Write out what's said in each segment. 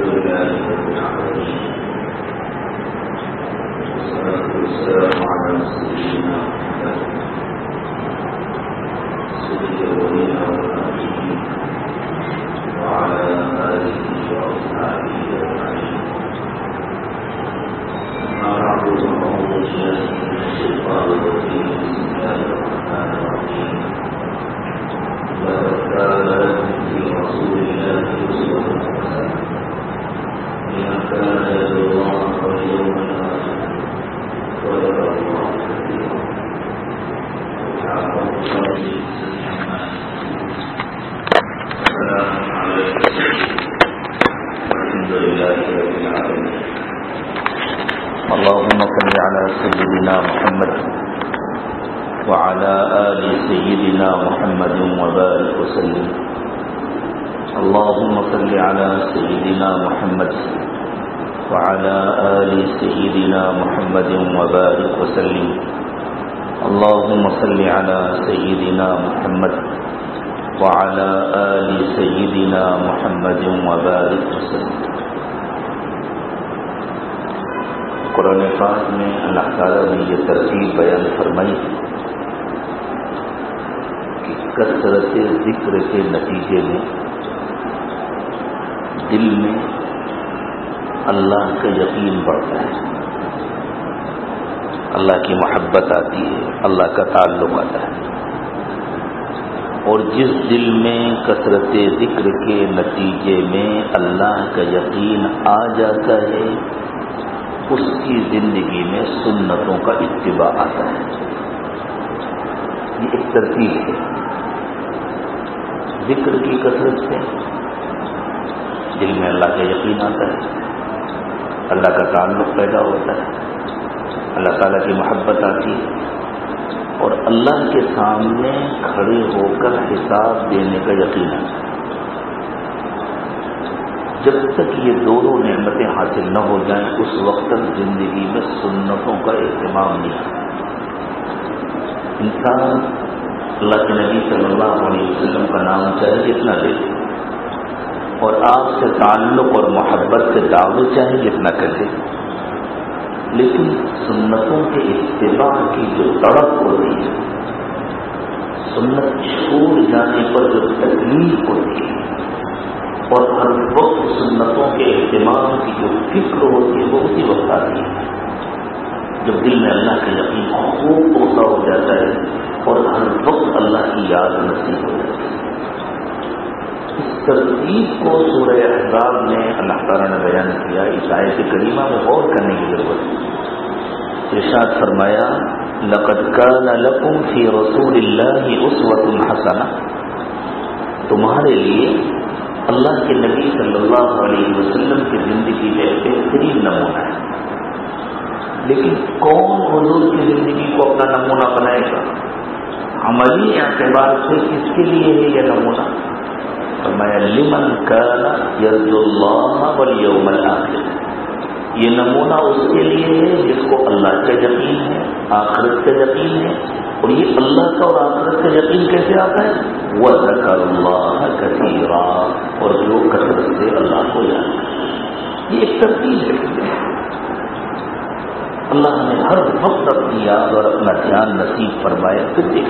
لله رب العالمين والصلاة والسلام على سيدنا محمد سيد الأولين والآخرين وعلى آله وأصحابه أجمعين أما بعد فأعوذ بالله من الشيطان الرجيم بسم الله الرحمن الرحيم لقد كان لكم في رسول الله أسوة حسنة لمن كان يرجو الله واليوم الآخر وذكر الله كثيرا وتعالى الله السلام عليكم والحمد لله رب العالمين اللهم صل على سيدنا محمد وعلى آل سيدنا محمد وبارك وسلم اللهم صل على سيدنا محمد وعلى آل سيدنا محمد وبارك وسلم اللهم صل على سيدنا محمد وعلى آل سيدنا محمد وبارك وسلم قرآن پاک میں اللہ تعالیٰ نے یہ ترتیب بیان فرمائی کہ کثرت ذکر کے نتیجے میں دل میں اللہ کا یقین بڑھتا ہے اللہ کی محبت آتی ہے اللہ کا تعلق آتا ہے۔ اور جس دل میں کثرت ذکر کے نتیجے میں اللہ کا یقین آ جاتا ہے، اس کی زندگی میں سنتوں کا اتباع آتا ہے۔ یہ ایک ترتیب ہے۔ ذکر کی کثرت سے دل میں اللہ کا یقین آتا ہے۔ اللہ کا تعلق پیدا ہوتا ہے۔ اللہ تعالیٰ کی محبت آتی ہے۔ اور اللہ کے سامنے کھڑے ہو کر حساب دینے کا یقین ہے۔ جب تک یہ دونوں نعمتیں حاصل نہ ہو جائیں، اس وقت تک زندگی میں سنتوں کا اہتمام نہیں۔ انسان اللہ کے نبی صلی اللہ علیہ وسلم کا نام چاہے جتنا دے اور آپ سے تعلق اور محبت سے دعوے چاہے جتنا کر دے لیکن سنتوں کے اتباع کی جو تڑپ ہوتی ہے، سنت چھوڑ جانے پر جو تکلیف ہوتی ہے، اور ہر وقت سنتوں کے اہتمام کی جو فکر ہوتی ہے، وہ اسی وقت آتی ہے، جب دل میں اللہ کا یقین خوب پوسا ہو جاتا ہے اور ہر وقت اللہ کی یاد نصیب ہو جاتی ہے۔ ترتیب کو سورہ احزاب میں اللہ تعالیٰ نے بیان کیا، اس آیت کریمہ میں غور کرنے کی ضرورت ہے۔ ارشاد فرمایا، لقد كان لكم في رسول الله اسوة حسنہ۔ تمہارے لیے اللہ کے نبی صلی اللہ علیہ وسلم کی زندگی میں بہترین نمونہ ہے۔ لیکن کون حضور کی زندگی کو اپنا نمونہ بنائے گا؟ عملی اعتبار سے کس کے لیے ہے یہ نمونہ؟ فرمایا لمن کان یرج اللہ والیوم الاخر یہ نمونہ اس کے لیے ہے جس کو اللہ کا یقین ہے آخرت کا یقین ہے اور یہ اللہ کا اور آخرت کا یقین کیسے آتا ہے وہ ذکر اللہ کثیرا اور جو کثرت سے اللہ کو یاد کرے یہ ایک ترتیب ہے اللہ نے ہر وقت اپنی یاد اور اپنا دھیان نصیب فرمایا. پھر دیکھ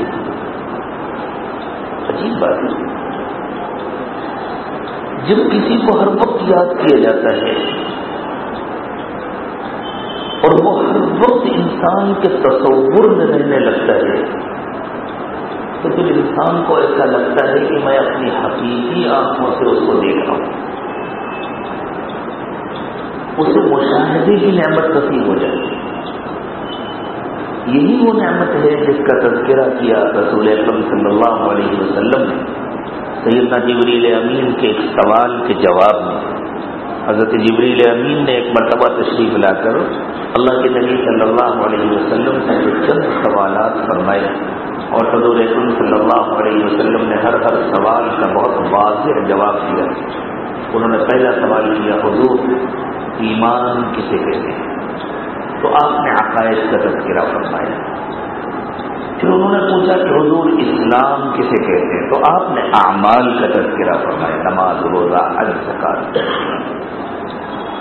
عجیب بات ہے. جب کسی کو ہر وقت یاد کیا جاتا ہے اور وہ ہر وقت انسان کے تصور میں رہنے لگتا ہے، تو پھر انسان کو ایسا لگتا ہے کہ میں اپنی حقیقی آنکھوں سے اس کو دیکھ رہا ہوں۔ اسے مشاہدے کی نعمت نصیب ہو جائے۔ یہی وہ نعمت ہے جس کا تذکرہ کیا رسول اکرم صلی اللہ علیہ وسلم نے۔ سیدنا جبریل امین کے ایک سوال کے جواب میں حضرت جبریل امین نے ایک مرتبہ تشریف لا کر اللہ کے نبی صلی اللہ علیہ وسلم سے چند سوالات فرمائے اور حضور صلی اللہ علیہ وسلم نے ہر ہر سوال کا بہت واضح جواب دیا۔ انہوں نے پہلا سوال کیا، حضور، ایمان کسے کہتے ہیں؟ تو آپ نے عقائد کا تذکرہ فرمایا۔ پھر انہوں نے پوچھا کہ حضور اسلام کسے کہتے ہیں؟ تو آپ نے اعمال کا تذکرہ فرمایا، نماز، روزہ حج زکات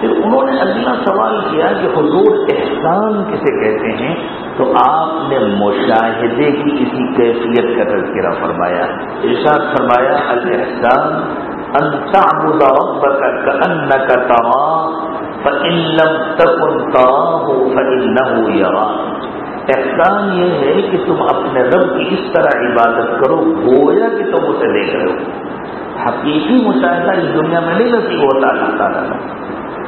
انہوں نے اگلا سوال کیا کہ حضور احسان کسے کہتے ہیں؟ تو آپ نے مشاہدے کی کسی کیفیت کا تذکرہ فرمایا۔ ارشاد فرمایا الحسان ان تعبد ربك كأنك تراه فإن لم تكن تراه احسان یہ ہے کہ تم اپنے رب کی اس طرح عبادت کرو، گویا کہ تم اسے دیکھ رہے ہو۔ حقیقی مشاہدہ اس دنیا میں نہیں نصیب ہوتا اللہ تعالیٰ کا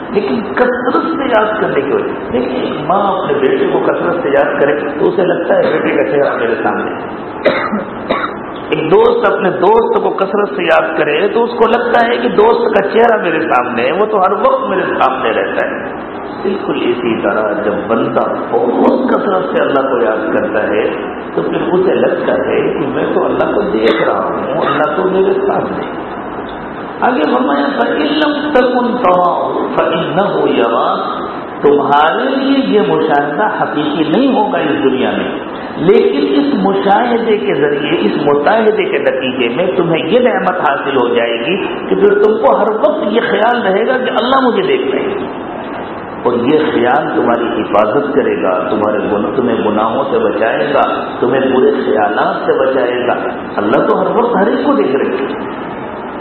لیکن کثرت سے یاد کرنے کی وجہ۔ دیکھیے ایک ماں اپنے بیٹے کو کثرت سے یاد کرے تو اسے لگتا ہے بیٹے کا چہرہ میرے سامنے۔ ایک دوست اپنے دوست کو کثرت سے یاد کرے تو اس کو لگتا ہے کہ دوست کا چہرہ میرے سامنے ہے، وہ تو ہر وقت میرے سامنے رہتا ہے۔ بالکل اسی طرح جب بندہ بہت کثرت سے اللہ کو یاد کرتا ہے، تو پھر اسے لگتا ہے کہ میں تو اللہ کو دیکھ رہا ہوں، اللہ تو میرے سامنے آگے فرمایا فعلم تکن فعل نہ ہو یا تمہارے لیے یہ مشاہدہ حقیقی نہیں ہوگا اس دنیا میں۔ لیکن اس مشاہدے کے ذریعے، اس مشاہدے کے نتیجے میں تمہیں یہ نعمت حاصل ہو جائے گی کہ پھر تم کو ہر وقت یہ خیال رہے گا کہ اللہ مجھے دیکھ رہے ہیں۔ اور یہ خیال تمہاری حفاظت کرے گا، تمہارے تمہیں گناہوں سے بچائے گا، تمہیں برے خیالات سے بچائے گا۔ اللہ تو ہر وقت ہر ایک کو دیکھ رہے ہیں۔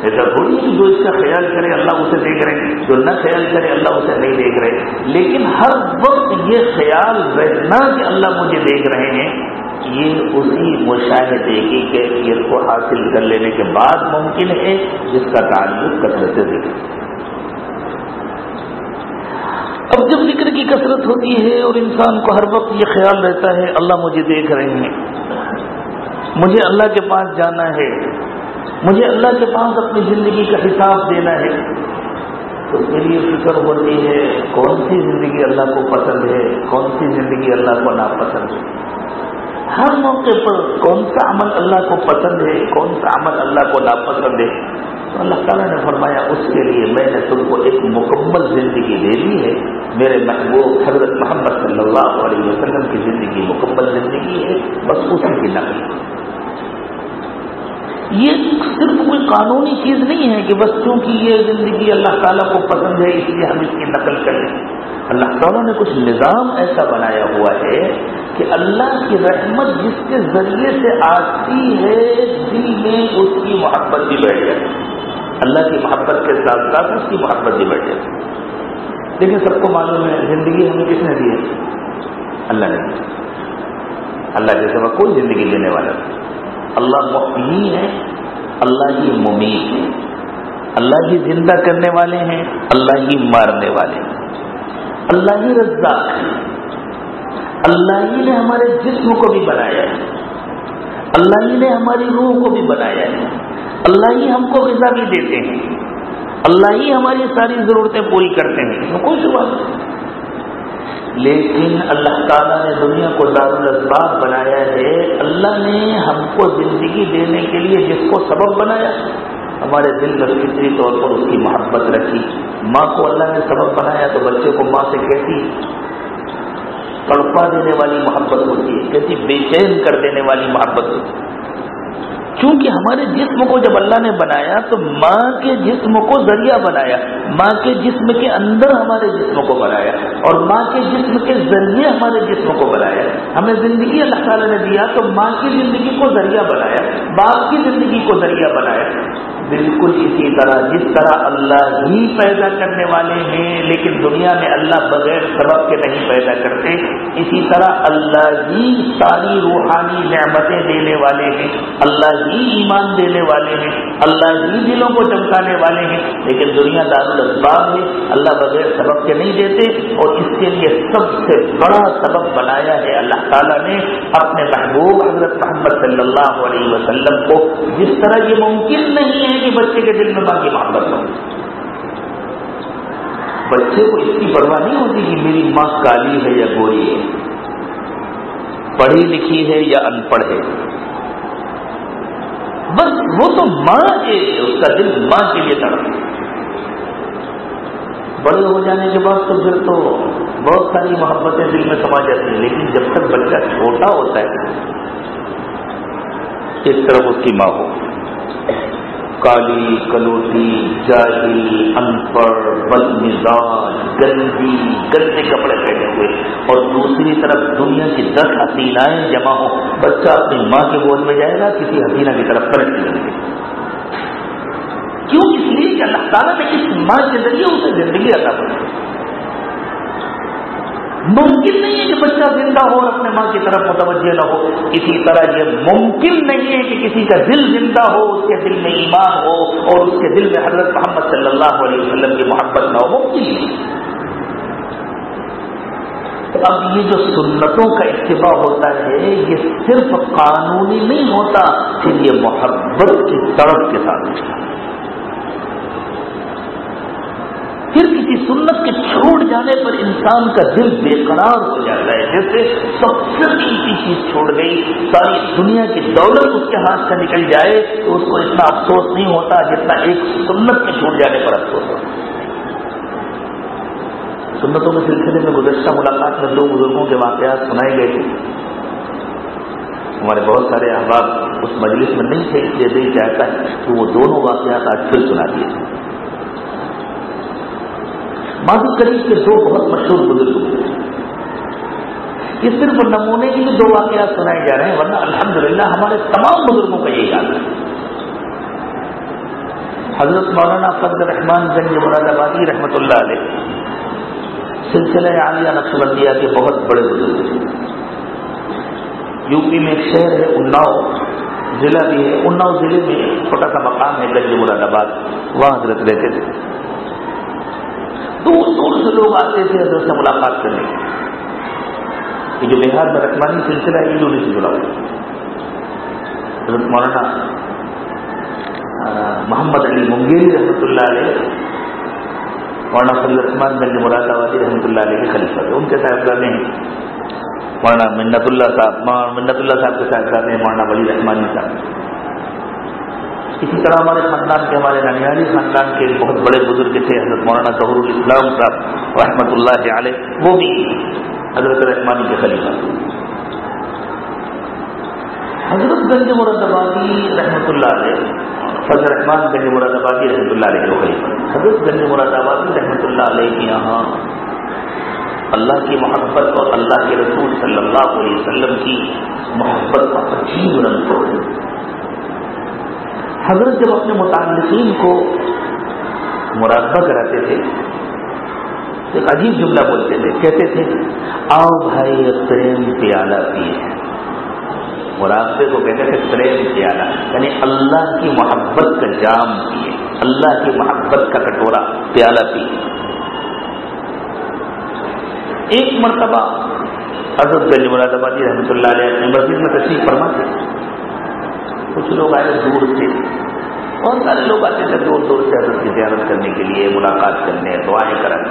ایسا تھوڑی کہ جو اس کا خیال کرے اللہ اسے دیکھ رہے جو نہ خیال کرے اللہ اسے نہیں دیکھ رہے۔ لیکن ہر وقت یہ خیال رہنا کہ اللہ مجھے دیکھ رہے ہیں، یہ اسی مشاہدے کی کیفیت کو حاصل کر لینے کے بعد ممکن ہے، جس کا تعلق کثرت سے دیکھ اب جب ذکر کی کثرت ہوتی ہے اور انسان کو ہر وقت یہ خیال رہتا ہے، اللہ مجھے دیکھ رہے ہیں۔ مجھے اللہ کے پاس جانا ہے۔ مجھے اللہ کے پاس اپنی زندگی کا حساب دینا ہے۔ تو میری یہ فکر ہوتی ہے، کون سی زندگی اللہ کو پسند ہے؟ کون سی زندگی اللہ کو ناپسند ہے؟ ہر موقع پر کون سا عمل اللہ کو پسند ہے، کون سا عمل اللہ کو ناپسند ہے؟ تو اللہ تعالیٰ نے فرمایا، اس کے لیے میں نے تم کو ایک مکمل زندگی دے دی ہے۔ میرے محبوب حضرت محمد صلی اللہ علیہ وسلم کی زندگی مکمل زندگی ہے، بس اسی کی نقل۔ یہ صرف کوئی قانونی چیز نہیں ہے کہ بس چونکہ یہ زندگی اللہ تعالیٰ کو پسند ہے، اس لیے ہم اس کی نقل کریں اللہ تعالیٰ نے کچھ نظام ایسا بنایا ہوا ہے کہ اللہ کی رحمت جس کے ذریعے سے آتی ہے، دل میں اس کی محبت بھی بیٹھ جائے اللہ کی محبت کے ساتھ ساتھ اس کی محبت بھی بیٹھے لیکن سب کو معلوم ہے، زندگی ہمیں کس نے دی ہے؟ اللہ نے اللہ جیسے وہ کوئی زندگی دینے والا اللہ محمی ہے اللہ ہی ممید ہے اللہ ہی زندہ کرنے والے ہیں، اللہ ہی مارنے والے ہیں۔ اللہ ہی رزاق ہے اللہ ہی نے ہمارے جسم کو بھی بنایا ہے۔ اللہ ہی نے ہماری روح کو بھی بنایا ہے۔ اللہ ہی ہم کو غذا بھی دیتے ہیں۔ اللہ ہی ہماری ساری ضرورتیں پوری کرتے ہیں۔ کوئی شبہ نہیں۔ لیکن اللہ تعالیٰ نے دنیا کو دار الاسباب بنایا ہے۔ اللہ نے ہم کو زندگی دینے کے لیے جس کو سبب بنایا، ہمارے دل میں فطری طور پر اس کی محبت رکھی۔ ماں کو اللہ نے سبب بنایا تو بچے کو ماں سے کیسی تڑپا دینے والی محبت ہوتی ہے کیسی بے چین کر دینے والی محبت ہوتی۔ ہے چونکہ ہمارے جسم کو جب اللہ نے بنایا تو ماں کے جسم کو ذریعہ بنایا، ماں کے جسم کے اندر ہمارے جسم کو بنایا اور ماں کے جسم کے ذریعے ہمارے جسم کو بنایا۔ ہمیں زندگی اللہ تعالیٰ نے دیا تو ماں کی زندگی کو ذریعہ بنایا، باپ کی زندگی کو ذریعہ بنایا۔ بالکل اسی طرح جس طرح اللہ ہی پیدا کرنے والے ہیں، لیکن دنیا میں اللہ بغیر سبب کے نہیں پیدا کرتے، اسی طرح اللہ ہی ساری روحانی نعمتیں دینے والے ہیں، اللہ ہی ایمان دینے والے ہیں، اللہ ہی دلوں کو چمکانے والے ہیں۔ لیکن دنیا دار الاسباب ہے، اللہ بغیر سبب کے نہیں دیتے، اور اس کے لیے سب سے بڑا سبب بنایا ہے اللہ تعالیٰ نے اپنے محبوب حضرت محمد صلی اللہ علیہ وسلم کو۔ جس طرح یہ ممکن نہیں ہے کہ بچے کے دل میں ماں کی محبت ہو بچے کو اس کی پرواہ نہیں ہوتی کہ میری ماں کالی ہے یا گوری ہے۔ پڑھی لکھی ہے یا ان پڑھ ہے۔ بس وہ تو ماں کے اس کا دل ماں کے لیے تڑپ بڑے ہو جانے کے بعد تو پھر تو بہت ساری محبتیں دل میں سما جاتی ہیں، لیکن جب تک بچہ چھوٹا ہوتا ہے، اس طرف اس کی ماں ہو۔ کالی کلوٹی جاہل ان پڑھ بد مزاج، گندی، گندے کپڑے پہنے ہوئے۔ اور دوسری طرف دنیا کی دس حسینائیں جمع ہو بچہ اپنی ماں کے گود میں جائے گا، کسی حسینہ کی طرف پلٹ کے لگے کیوں اس لیے کہ اللہ تعالیٰ نے اس ماں کے ذریعے اسے زندگی عطا کر ممکن نہیں ہے کہ بچہ زندہ ہو اور اپنے ماں کی طرف متوجہ نہ ہو۔ اسی طرح یہ ممکن نہیں ہے کہ کسی کا دل زندہ ہو، اس کے دل میں ایمان ہو اور اس کے دل میں حضرت محمد صلی اللہ علیہ وسلم کی محبت نہ ہو، ممکن نہیں۔ تو اب یہ جو سنتوں کا اتباع ہوتا ہے، یہ صرف قانونی نہیں ہوتا، پھر یہ محبت کی طرف کے ساتھ۔ ہوتا ہے پھر کسی سنت کے چھوڑ جانے پر انسان کا دل بے قرار ہو جاتا ہے، جیسے سب سے قیمتی چیز چھوڑ گئی، ساری دنیا کی دولت اس کے ہاتھ سے نکل جائے تو اس کو اتنا افسوس نہیں ہوتا جتنا ایک سنت کے چھوڑ جانے پر افسوس ہوتا سنتوں کے سلسلے میں گزشتہ ملاقات میں دو بزرگوں کے واقعات سنائے گئے تھے۔ ہمارے بہت سارے احباب اس مجلس میں نہیں تھے، اس لیے دل چاہتا ہے کہ وہ دونوں واقعات آج پھر سنا دیے۔ تھے قریب کے دو بہت مشہور بزرگ ہوئے یہ صرف نمونے کے لیے دو واقعات سنائے جا رہے ہیں، ورنہ الحمدللہ ہمارے تمام بزرگوں کا یہی حال ہے۔ حضرت مولانا فضل رحمان گنج مراد آبادی رحمۃ اللہ علیہ، سلسلہ عالیہ نقش بندیا کے بہت بڑے بزرگ یو پی میں ایک شہر ہے اناؤ ضلع بھی ہے۔ اناؤ ضلع میں چھوٹا سا مقام ہے گنج مراد آباد۔ وہاں حضرت رہتے تھے۔ دور دور سے لوگ آتے تھے، حضرت سے ملاقات کرنے یہ جو بہار میں رقمانی سلسلہ ہے، انہوں نے سے جڑا ہوا حضرت مولانا محمد علی منگیری رحمۃ اللہ علیہ، مولانا فضل رحمان گنج مراد آبادی رحمۃ اللہ علیہ کے خلیفہ تھے۔ ان کے صاحبزادے ہیں۔ مولانا منت اللہ صاحب منت اللہ صاحب کے صاحبزادے ہیں، مولانا ولی رحمانی صاحب۔ اسی طرح ہمارے خاندان کے ہمارے ننیالی خاندان کے بہت بڑے بزرگ تھے، حضرت مولانا ظہور الاسلام صاحب رحمۃ اللہ علیہ، وہ بھی حضرت رحمانی کے خلیفہ حضرت گنج مراد آبادی رحمۃ اللہ علیہ فضل رحمان گنج مراد آبادی رحمۃ اللہ علیہ کے خلیفہ حضرت گنج مراد آبادی رحمۃ اللہ علیہ کے یہاں اللہ کی محبت اور اللہ کے رسول صلی اللہ علیہ وسلم کی محبت کا عجیب رنگ حضرت جب اپنے متعلقین کو مراقبہ کراتے تھے، ایک عجیب جملہ بولتے تھے، کہتے تھے، آؤ بھائی پریم پیالہ پیے مراقبے کو کہتے تھے پریم پیالہ۔ یعنی اللہ کی محبت کا جام پیے اللہ کی محبت کا کٹورا پیالہ پیے ایک مرتبہ حضرت گنج مراد آبادی رحمۃ اللہ علیہ مسجد میں تشریف فرما تھے۔ کچھ لوگ آئے دور سے۔ بہت سارے لوگ آتے تھے دور دور سے حضرت کی زیارت کرنے کے لیے، ملاقات کرنے، دعائیں کرانے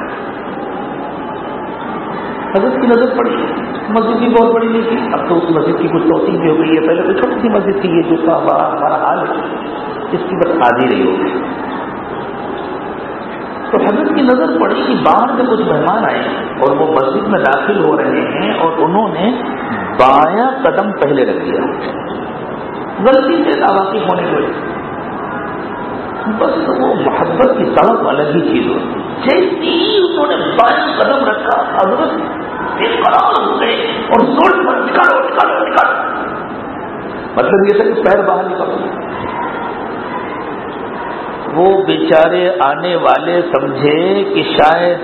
حضرت کی نظر پڑی۔ مسجد بھی بہت بڑی نہیں تھی۔ اب تو اس مسجد کی کچھ توسیع بھی ہو گئی ہے۔ پہلے تو چھوٹی سی مسجد تھی، یہ جو تھا بڑا ہمارا حال ہے، اس کی بس آدھی رہی ہوگی۔ تو حضرت کی نظر پڑی کہ باہر سے کچھ مہمان آئے اور وہ مسجد میں داخل ہو رہے ہیں اور انہوں نے بایاں قدم پہلے رکھ دیا۔ غلطی سے لاواقف ہونے کی وجہ بس وہ محبت کی طرف الگ ہی چیز ہوتی۔ جیسی انہوں نے بائیں قدم رکھا، حضرت بے قرار ہو گئے اور زور پر نکالو نکالو نکالو مطلب یہ تھا کہ پیر باہر نکالو وہ بیچارے آنے والے سمجھے کہ شاید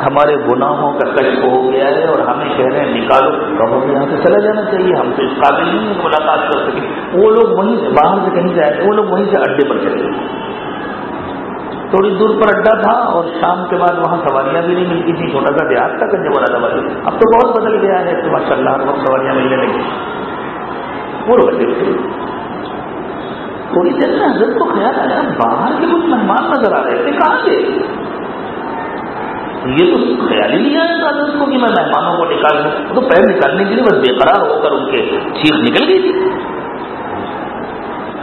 ہمارے گناہوں کا کشف ہو گیا ہے اور ہمیں کہہ رہے ہیں نکالو۔ تو ہمیں یہاں سے چلا جانا چاہیے، ہم تو اس قابل نہیں ہیں ملاقات کر سکیں۔ وہ لوگ وہیں سے باہر سے کہیں جائے وہ لوگ وہیں سے اڈے پر چلے گئے۔ تھوڑی دور پر اڈا تھا اور شام کے بعد وہاں سواریاں بھی نہیں ملتی تھی چھوٹا سا دیہات تھا کنجے والا دبا اب تو بہت بدل گیا ہے تو ماشاء اللہ ہر وقت سواریاں ملنے لگی وہ بچے تھوڑی دیر میں حضرت کو خیال آیا، باہر کے کچھ مہمان نظر آ رہے تھے، کہاں گئے؟ یہ تو خیال ہی نہیں آیا تھا حضرت کو کہ میں مہمانوں کو نکال دوں۔ تو پیر نکالنے کے لیے بس بے قرار ہو کر ان کے چیخ نکل گئی۔ تھی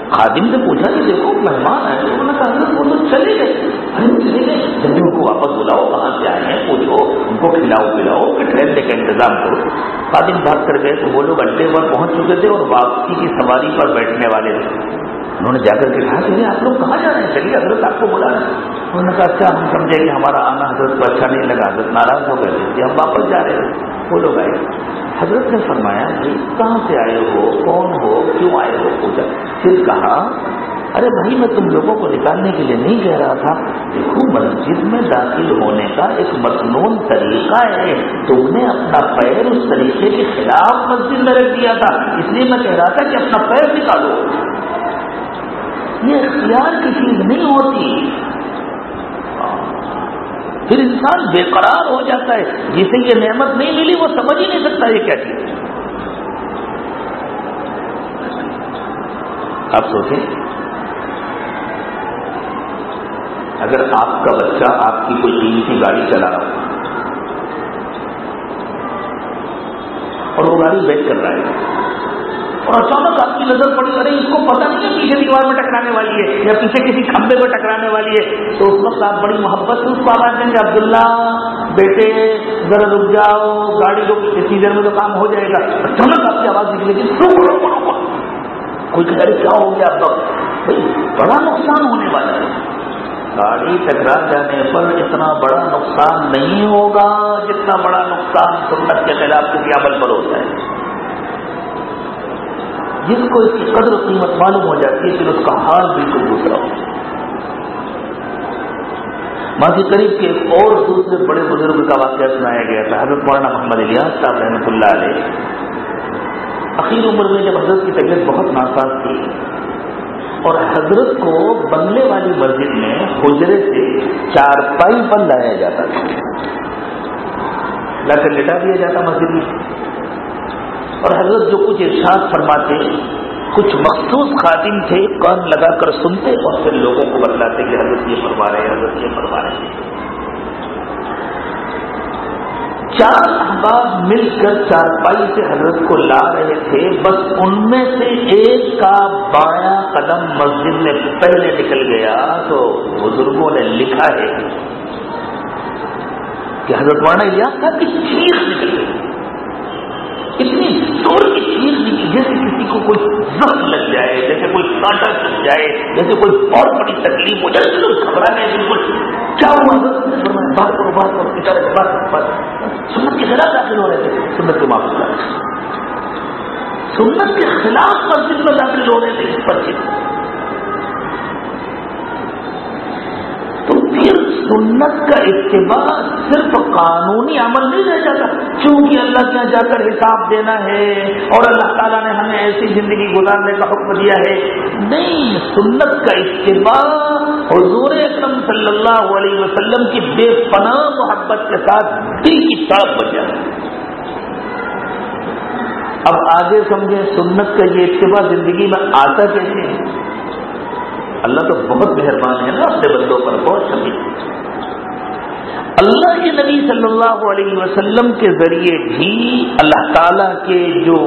خادم سے پوچھا کہ دیکھو، مہمان آئے انہوں نے کہا وہ تو چلے گئے۔ ارے چلے گئے۔ ان کو واپس بلاؤ، کہاں سے آئے ہیں، پوچھو۔ ان کو کھلاؤ، پلاؤ، کہ ٹرین کا انتظام کرو۔ خادم بھاگ کر گئے تو وہ لوگ اڈے پر پہنچ چکے تھے اور واپسی کی سواری پر بیٹھنے والے تھے۔ انہوں نے جا کر کے کہا کہ آپ لوگ کہاں جا رہے ہیں؟ چلیے، حضرت آپ کو بلا رہے ہیں۔ انہوں نے کہا اچھا ہم سمجھے کہ ہمارا آنا حضرت کو اچھا نہیں لگا۔ حضرت ناراض ہو گئے تھے ہم واپس جا رہے ہیں۔ وہ لوگ آئے۔ حضرت نے فرمایا جی کہاں سے آئے ہو؟ کون ہو؟ کیوں آئے ہو؟ پوچھا۔ پھر کہا، ارے بھائی، میں تم لوگوں کو نکالنے کے لیے نہیں کہہ رہا تھا۔ دیکھو، مسجد میں داخل ہونے کا ایک مصنون طریقہ ہے۔ تم نے اپنا پیر اس طریقے کے خلاف مسجد میں رکھ دیا تھا۔ اس لیے میں کہہ رہا تھا کہ اپنا پیر نکالو۔ یہ اختیار کی چیز نہیں ہوتی۔ پھر انسان بے قرار ہو جاتا ہے۔ جسے یہ نعمت نہیں ملی، وہ سمجھ ہی نہیں سکتا یہ کیا چیز آپ سوچیں۔ اگر آپ کا بچہ آپ کی کوئی قیمتی گاڑی چلا رہا ہو اور وہ گاڑی بیچ کر رہا ہے۔ اور اچانک آپ کی نظر پڑی، ارے، اس کو پتہ نہیں ہے پیچھے دیوار میں ٹکرانے والی ہے یا پیچھے کسی کھمبے میں ٹکرانے والی ہے۔ تو اس وقت آپ بڑی محبت سے اس کو آواز دیں گے، عبداللہ، بیٹے، ذرا رک جاؤ، گاڑی کو کسی دیر میں تو کام ہو جائے گا۔ اچانک آپ کی آواز نکلے گی کوئی ارے، کیا ہو گیا اب بڑا نقصان ہونے والا ہے۔ گاڑی ٹکرا جانے پر اتنا بڑا نقصان نہیں ہوگا جتنا بڑا نقصان سنت کے خلاف کسی عمل پر ہوتا ہے۔ جس کو اس کی قدر و قیمت معلوم ہو جاتی ہے، پھر اس کا حال بالکل دوسرا ہو ماضی قریب کے اور دوسرے بڑے بزرگ کا واقعہ سنایا گیا تھا، حضرت مولانا محمد الیاس صاحب رحمۃ اللہ علیہ۔ اخیر عمر میں جب حضرت کی طبیعت بہت ناساز تھی اور حضرت کو بنگلے والی مسجد میں حجرے سے چار پائی پر لایا جاتا تھا۔ لا کر لٹا دیا جاتا مسجد میں۔ اور حضرت جو کچھ ارشاد فرماتے کچھ مخصوص خادم تھے، کان لگا کر سنتے اور پھر لوگوں کو بتلاتے کہ حضرت یہ فرما رہے ہیں، حضرت یہ فرما رہے ہیں۔ چار احباب مل کر چار پائی سے حضرت کو لا رہے تھے، بس ان میں سے ایک کا بایاں قدم مسجد میں پہلے نکل گیا، تو بزرگوں نے لکھا ہے کہ حضرت وانا یہ تھا کہ چیخ نکل گئی۔ اتنی زور کی چیز جیسے کسی کو کوئی زخم لگ جائے، جیسے کوئی کانٹا چل جائے، جیسے کوئی بہت بڑی تکلیف ہو جائے، تو گھبرا گئے بالکل کیا ہوا؟ بات کرو بات کرو بات بات بات سنت کے خلاف داخل ہو رہے تھے، سنت کے معاف سنت کے خلاف مسجد میں داخل ہو رہے تھے، اس پر سنت کا اتباع صرف قانونی عمل نہیں رہ جاتا۔ چونکہ اللہ کے جا کر حساب دینا ہے اور اللہ تعالیٰ نے ہمیں ایسی زندگی گزارنے کا حکم دیا ہے۔ نہیں، سنت کا اتباع حضور اکرم صلی اللہ علیہ وسلم کی بے پناہ محبت کے ساتھ دل کی طرف بن اب آگے سمجھیں، سنت کا یہ اتباع زندگی میں آتا کیسے ہے؟ اللہ تو بہت مہربان ہے نا اپنے بندوں پر بہت شبھی اللہ کے نبی صلی اللہ علیہ وسلم کے ذریعے بھی اللہ تعالی کے جو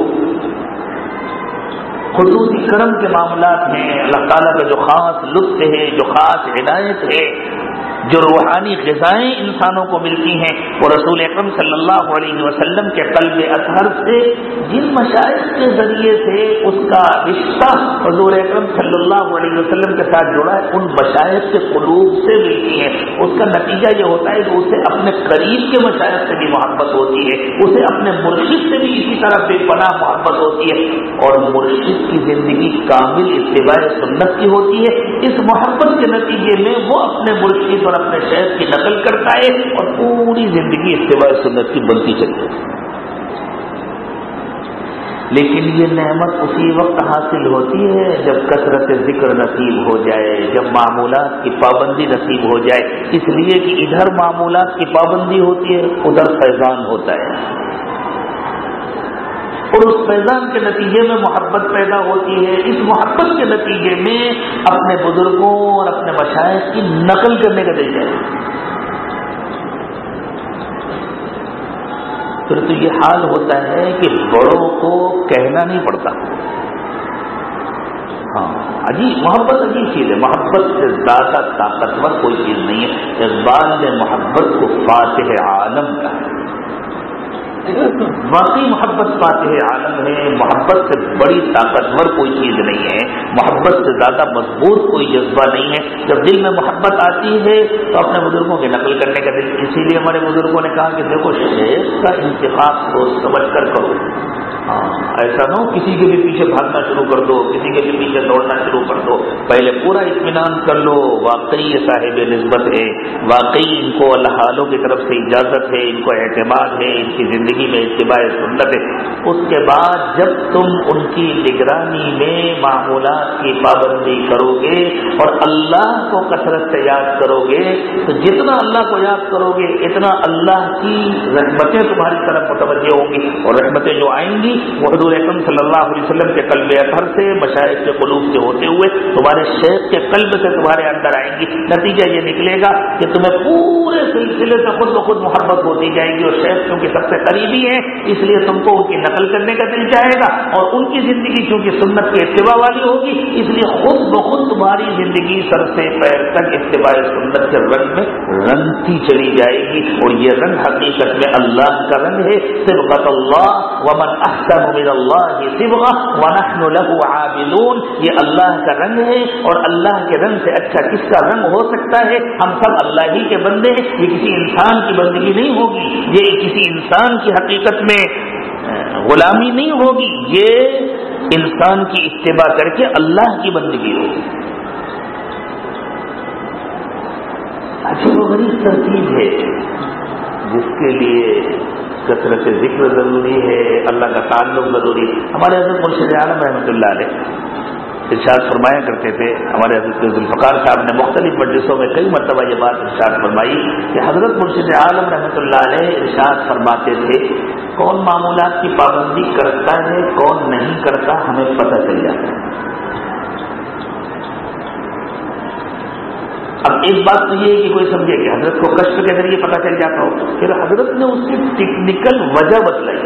خصوصی کرم کے معاملات ہیں، اللہ تعالیٰ کا جو خاص لطف ہے، جو خاص عنایت ہے جو روحانی غذائیں انسانوں کو ملتی ہیں، وہ رسول اکرم صلی اللہ علیہ وسلم کے قلب اطہر سے جن مشاعر کے ذریعے سے اس کا رشتہ حضور اکرم صلی اللہ علیہ وسلم کے ساتھ جڑا ہے، ان مشاعر کے قلوب سے ملتی ہیں۔ اس کا نتیجہ یہ ہوتا ہے کہ اسے اپنے قریب کے مشاعر سے بھی محبت ہوتی ہے، اسے اپنے مرشد سے بھی اسی طرح بے پناہ محبت ہوتی ہے۔ اور مرشد کی زندگی کامل اتباع سنت کی ہوتی ہے۔ اس محبت کے نتیجے میں وہ اپنے مرشد اور اپنے شہر کی نقل کرتا ہے اور پوری زندگی اتباع سنت کی بنتی چلتی ہے۔ لیکن یہ نعمت اسی وقت حاصل ہوتی ہے جب کثرت ذکر نصیب ہو جائے، جب معمولات کی پابندی نصیب ہو جائے۔ اس لیے کہ ادھر معمولات کی پابندی ہوتی ہے، ادھر فیضان ہوتا ہے۔ اور اس فیضان کے نتیجے میں محبت پیدا ہوتی ہے۔ اس محبت کے نتیجے میں اپنے بزرگوں اور اپنے مشاہد کی نقل کرنے کا دل جائے پھر تو یہ حال ہوتا ہے کہ بڑوں کو کہنا نہیں پڑتا۔ ہاں عجیب، محبت عجیب چیز ہے۔ محبت سے زیادہ طاقتور کوئی چیز نہیں ہے۔ اقبال نے محبت کو فاتح عالم کا ہے واقعی محبت فاتح عالم ہے، محبت سے بڑی طاقتور کوئی چیز نہیں ہے، محبت سے زیادہ مضبوط کوئی جذبہ نہیں ہے۔ جب دل میں محبت آتی ہے تو اپنے بزرگوں کی نقل کرنے کا دل، اسی لیے ہمارے بزرگوں نے کہا کہ دیکھو، شیخ کا انتخاب سوچ سمجھ کر کرو۔ ایسا نہ ہو کسی کے بھی پیچھے بھاگنا شروع کر دو، کسی کے بھی پیچھے دوڑنا شروع کر دو۔ پہلے پورا اطمینان کر لو، واقعی یہ صاحب نسبت ہے۔ واقعی ان کو اللہ حالوں کی طرف سے اجازت ہے، ان کو اعتماد ہے، ان کی زندگی میں اتباع سنت ہے۔ اس کے بعد جب تم ان کی نگرانی میں معمولات کی پابندی کرو گے اور اللہ کو کثرت سے یاد کرو گے، تو جتنا اللہ کو یاد کرو گے، اتنا اللہ کی رحمتیں تمہاری طرف متوجہ ہوں گی۔ اور رحمتیں جو آئیں گی وہ حضور اکرم صلی اللہ علیہ وسلم کے قلب اثر سے مشاعر کے قلوب سے ہوتے ہوئے تمہارے شیخ کے قلب سے تمہارے اندر آئیں گی۔ نتیجہ یہ نکلے گا کہ تمہیں پورے سلسلے سے خود بخود محبت ہوتی جائے گی اور شیخ کیونکہ سب سے قریبی ہے اس لیے تم کو ان کی نقل کرنے کا دل چاہے گا اور ان کی زندگی چونکہ سنت کے اتباع والی ہوگی، اس لیے خود بخود تمہاری زندگی سر سے پیر تک اتباع سنت کے رنگ میں رنگتی چلی جائے گی اور یہ رنگ حقیقت میں اللہ کا رنگ ہے۔ صرف اللہ ومن احسن من اللہ صبغہ ونحن له عابدون. یہ اللہ کا رنگ ہے اور اللہ کے رنگ سے اچھا کس کا رنگ ہو سکتا ہے؟ ہم سب اللہ ہی کے بندے ہیں، یہ کسی انسان کی بندگی نہیں ہوگی، یہ کسی انسان کی حقیقت میں غلامی نہیں ہوگی، یہ انسان کی اتباع کر کے اللہ کی بندگی ہوگی۔ اچھی وہ غریب ترتیب ہے، جس کے لیے کثرت ذکر ضروری ہے، اللہ کا تعلق ضروری ہے۔ ہمارے حضرت مرشد عالم رحمۃ اللہ علیہ ارشاد فرمایا کرتے تھے، ہمارے حضرت ذوالفقار صاحب نے مختلف مجلسوں میں کئی مرتبہ یہ بات ارشاد فرمائی کہ حضرت مرشد عالم رحمۃ اللہ علیہ ارشاد فرماتے تھے، کون معمولات کی پابندی کرتا ہے، کون نہیں کرتا، ہمیں پتہ چل جاتا ہے۔ اب ایک بات تو یہ ہے کہ کوئی سمجھے کہ حضرت کو کشف کے ذریعے پتہ چل جاتا ہو، پھر حضرت نے اس کی ٹیکنیکل وجہ بتلائی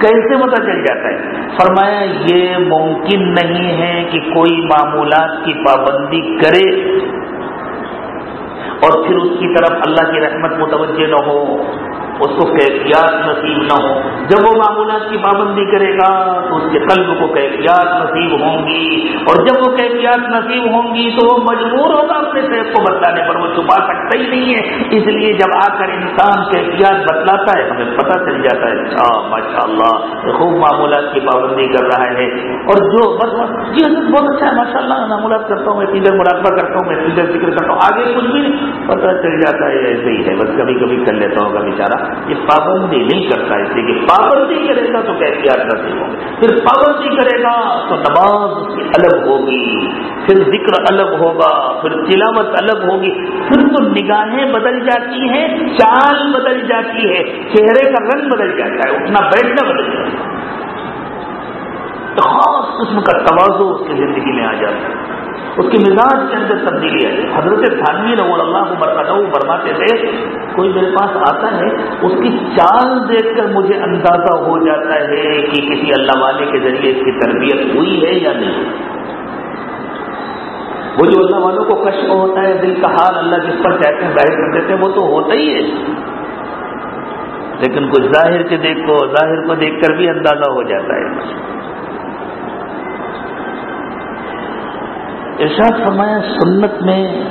کیسے پتہ چل جاتا ہے؟ فرمایا، یہ ممکن نہیں ہے کہ کوئی معمولات کی پابندی کرے اور پھر اس کی طرف اللہ کی رحمت متوجہ نہ ہو۔ اس کو کیفیات نصیب نہ ہو جب وہ معمولات کی پابندی کرے گا، تو اس کے قلب کو کیفیات نصیب ہوں گی۔ اور جب وہ کیفیات نصیب ہوں گی، تو وہ مجبور ہوگا اپنے صحت کو بتلانے پر۔ وہ چھپا سکتا ہی نہیں ہے۔ اس لیے جب آ کر انسان کیفیات بتلاتا ہے، ہمیں پتہ چل جاتا ہے اچھا ماشاء اللہ خوب معمولات کی پابندی کر رہا ہے۔ اور جو بس جی حضرت، بہت اچھا ہے ماشاء اللہ معمولات کرتا ہوں میں فیڈر مراقبہ کرتا ہوں میں فیڈر ذکر کرتا ہوں۔ آگے کچھ بھی نہیں، پتہ چل جاتا ہے، ایسے ہی ہے۔ بس کبھی کبھی کر لیتا ہوگا بیچارہ۔ یہ پابندی نہیں کرتا اس لیے کہ پابندی کرے گا تو کیفیات نصیب ہوں پھر پابندی کرے گا تو نماز اس کی الگ ہوگی، پھر ذکر الگ ہوگا، پھر تلاوت الگ ہوگی۔ پھر تو نگاہیں بدل جاتی ہیں، چال بدل جاتی ہے، چہرے کا رنگ بدل جاتا ہے، اٹھنا بیٹھنا بدل جاتا ہے۔ خاص قسم کا توازو اس کی زندگی میں آ جاتا ہے۔ اس کے مزاج کے اندر تبدیلی آئی۔ حضرت تھانوی رول اللہ کو برقاتا فرماتے تھے، کوئی میرے پاس آتا ہے، اس کی چال دیکھ کر مجھے اندازہ ہو جاتا ہے کہ کسی اللہ والے کے ذریعے اس کی تربیت ہوئی ہے یا نہیں۔ وہ جو اللہ والوں کو کشف ہوتا ہے، دل کا حال اللہ جس پر چاہتے ہیں ظاہر کر دیتے ہیں، وہ تو ہوتا ہی ہے۔ لیکن کچھ ظاہر کے دیکھو، ظاہر کو دیکھ کر بھی اندازہ ہو جاتا ہے۔ ارشاد فرمایا، سنت میں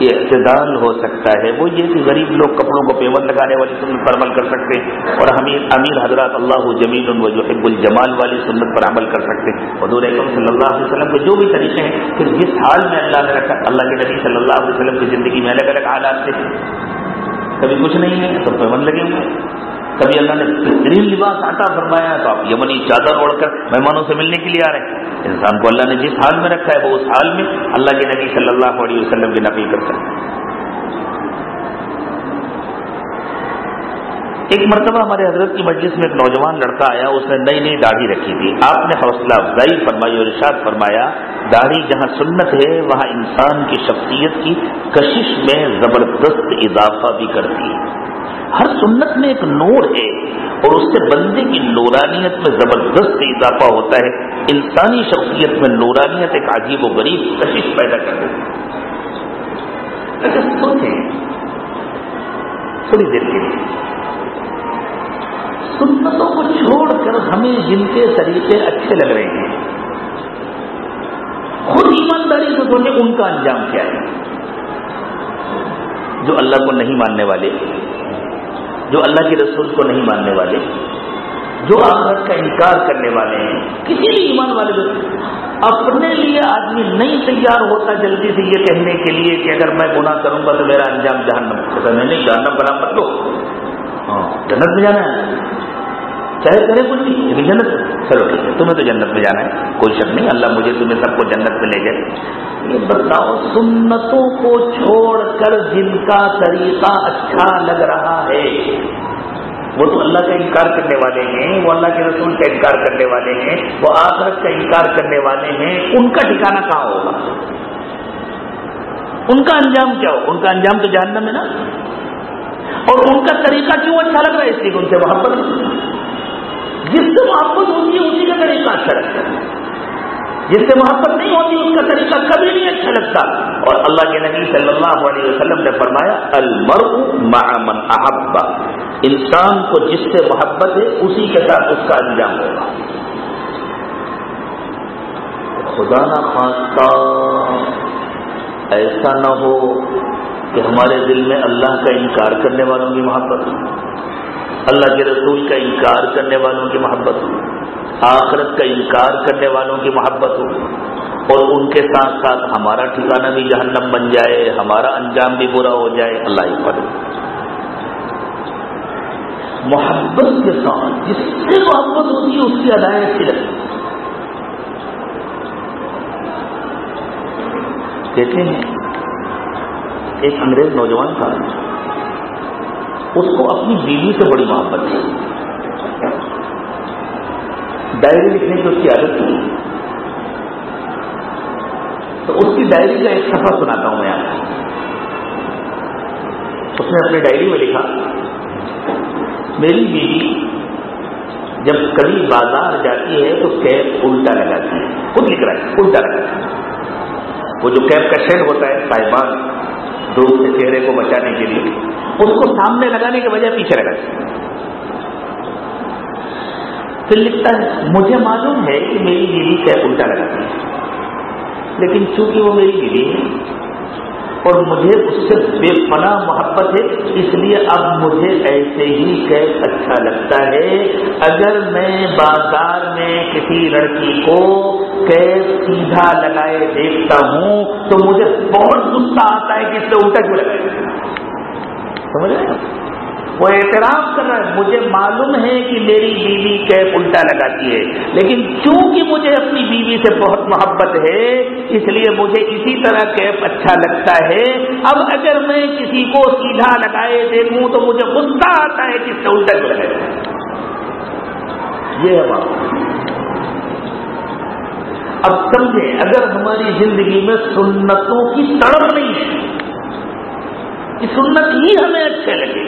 یہ اعتدال ہو سکتا ہے۔ وہ یہ کہ غریب لوگ کپڑوں کو پیون لگانے والی سنت پر عمل کر سکتے اور امیر امیر حضرات اللہ جمیل و جو حب الجمال والی سنت پر عمل کر سکتے حضور اکرم صلی اللہ علیہ وسلم کے جو بھی طریقے ہیں، پھر جس حال میں اللہ نے رکھا، اللہ کے نبی صلی اللہ علیہ وسلم کی زندگی میں الگ الگ حالات تھے۔ کبھی کچھ نہیں ہے سب پیون لگے ہوئے کبھی اللہ نے بہترین لباس آتا فرمایا تو آپ یمنی چادر اوڑھ کر مہمانوں سے ملنے کے لیے آ رہے ہیں۔ انسان کو اللہ نے جس حال میں رکھا ہے وہ اس حال میں اللہ کے نبی صلی اللہ علیہ وسلم کی نقل کر سکتے ایک مرتبہ ہمارے حضرت کی مجلس میں ایک نوجوان لڑکا آیا، اس نے نئی نئی داڑھی رکھی تھی۔ آپ نے حوصلہ افزائی فرمائی اور ارشاد فرمایا، داڑھی جہاں سنت ہے، وہاں انسان کی شخصیت کی کشش میں زبردست اضافہ بھی کرتی۔ ہے ہر سنت میں ایک نور ہے اور اس سے بندے کی نورانیت میں زبردست اضافہ ہوتا ہے۔ انسانی شخصیت میں نورانیت ایک عجیب و غریب کشش پیدا کر دیتی ہے۔ اچھا، تھوڑی دیر کے لیے۔ سنتوں کو چھوڑ کر ہمیں جن کے طریقے اچھے لگ رہے ہیں، خود ایمانداری سے سوچے ان کا انجام کیا ہے؟ جو اللہ کو نہیں ماننے والے۔ جو اللہ کے رسول کو نہیں ماننے والے، جو آخرت کا انکار کرنے والے ہیں، کسی بھی ایمان والے اپنے لیے آدمی نہیں تیار ہوتا جلدی سے یہ کہنے کے لیے کہ اگر میں گناہ کروں گا تو میرا انجام جہنم نہیں جہنم بنا لو ہاں جنت میں جانا ہے۔ چاہے کرے کچھ نہیں لیکن جنت چلو ٹھیک ہے، تمہیں تو جنت میں جانا ہے، کوئی شک نہیں، اللہ مجھے تمہیں سب کو جنت میں لے جائے یہ بتاؤ، سنتوں کو چھوڑ کر جن کا طریقہ اچھا لگ رہا ہے۔ وہ تو اللہ کا انکار کرنے والے ہیں، وہ اللہ کے رسول کا انکار کرنے والے ہیں، وہ آخرت کا انکار کرنے والے ہیں۔ ان کا ٹھکانا کہاں ہوگا؟ ان کا انجام کیا ہو ان کا انجام تو جہنم ہے نا۔ اور ان کا طریقہ کیوں اچھا لگ رہا ہے اس لیے ان سے محبت۔ جس سے محبت ہوتی ہے اسی کا طریقہ اچھا لگتا ہے۔ جس سے محبت نہیں ہوتی اس کا طریقہ کبھی نہیں اچھا لگتا۔ اور اللہ کے نبی صلی اللہ علیہ وسلم نے فرمایا، المرء مع من احبا انسان کو جس سے محبت ہے، اسی کے ساتھ اس کا انجام ہوگا۔ خدا نہ خواستہ ایسا نہ ہو کہ ہمارے دل میں اللہ کا انکار کرنے والوں کی محبت اللہ کے رسول کا انکار کرنے والوں کی محبت ہو، آخرت کا انکار کرنے والوں کی محبت ہو، اور ان کے ساتھ ساتھ ہمارا ٹھکانہ بھی جہنم بن جائے، ہمارا انجام بھی برا ہو جائے، اللہ ہی محبت کے ساتھ، جس سے محبت ہوتی ہے، اس کی ادائیں لگتی کہتے ہیں، ایک انگریز نوجوان تھا۔ اس کو اپنی بیوی سے بڑی محبت تھی۔ ڈائری لکھنے کی اس کی عادت تھی۔ تو اس کی ڈائری کا ایک سفر سناتا ہوں میں آپ اس نے اپنی ڈائری میں لکھا، میری بیوی جب کبھی بازار جاتی ہے تو کیب الٹا لگاتی ہے۔ خود لکھ رہا ہے، الٹا لگاتی ہے۔ وہ جو کیب کا شیڈ ہوتا ہے صاحبان دھوپ سے چہرے کو بچانے کے لیے اس کو سامنے لگانے کے بجائے پیچھے لگاتی پھر لکھتا ہے، مجھے معلوم ہے کہ میری بیوی کیا الٹا لگاتی ہے، لیکن چونکہ وہ میری بیوی ہے اور مجھے اس سے بے پناہ محبت ہے، اس لیے اب مجھے ایسے ہی کیب اچھا لگتا ہے۔ اگر میں بازار میں کسی لڑکی کو کیب سیدھا لگائے دیکھتا ہوں، تو مجھے بہت غصہ آتا ہے کہ اس سے الٹا کیوں لگائے؟ سمجھ رہے وہ اعتراف کر رہا ہے، مجھے معلوم ہے کہ میری بیوی کیپ الٹا لگاتی ہے، لیکن چونکہ مجھے اپنی بیوی سے بہت محبت ہے، اس لیے مجھے اسی طرح کیپ اچھا لگتا ہے۔ اب اگر میں کسی کو سیدھا لگائے دیکھوں تو مجھے غصہ آتا ہے کہ اس سے الٹا کیوں لگائے یہ ہے بات۔ اب سمجھیں، اگر ہماری زندگی میں سنتوں کی تڑپ نہیں ہے کہ سنت ہی ہمیں اچھے لگے۔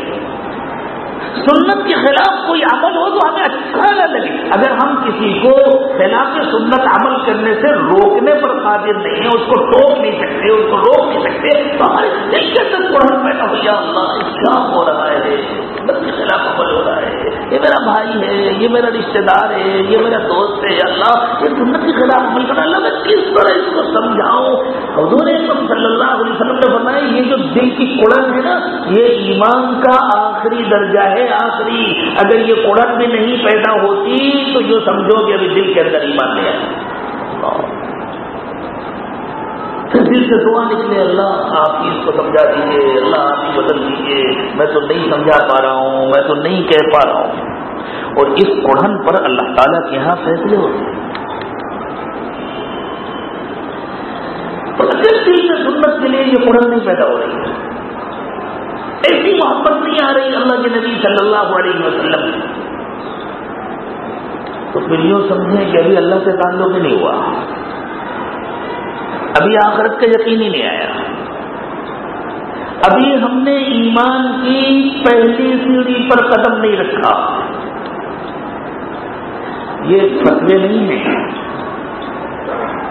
سنت کے خلاف کوئی عمل ہو تو ہمیں اچھا نہ لگے۔ اگر ہم کسی کو خلاف سنت عمل کرنے سے روکنے پر قادر نہیں ہے اس کو ٹوک نہیں سکتے، اس کو روک نہیں سکتے، تو ہمارے دل کے اندر قرآن پیدا ہو یا اللہ کیا ہو رہا ہے؟ سنت کے خلاف عمل ہو رہا ہے۔ یہ میرا بھائی ہے، یہ میرا رشتے دار ہے، یہ میرا دوست ہے اللہ، یہ سنت کے خلاف عمل کرنا اللہ، میں کس طرح اس کو سمجھاؤں؟ حضور صلی اللہ علیہ وسلم نے فرمایا، یہ جو دل کی کڑن ہے نا، یہ ایمان کا آخری درجہ ہے آخری۔ اگر یہ قرآن بھی نہیں پیدا ہوتی تو جو سمجھو کہ ابھی دل کے اندر ایمان نہیں آیا پھر دل سے دعا نکلے، اللہ آپ ہی اس کو سمجھا دیجیے اللہ آپ ہی بدل دیجیے میں تو نہیں سمجھا پا رہا ہوں، میں تو نہیں کہہ پا رہا ہوں۔ اور اس قرآن پر اللہ تعالیٰ کے یہاں فیصلے ہوتے ہیں۔ اگر دل میں سنت کے لیے یہ قرآن نہیں پیدا ہو رہی ہے ایسی محبت نہیں آ رہی اللہ کے نبی صلی اللہ علیہ وسلم تو پھر یوں سمجھیں کہ ابھی اللہ سے تعلق ہی نہیں ہوا۔ ابھی آخرت کا یقین ہی نہیں آیا۔ ابھی ہم نے ایمان کی پہلی سیڑھی پر قدم نہیں رکھا۔ یہ فتوے نہیں ہیں۔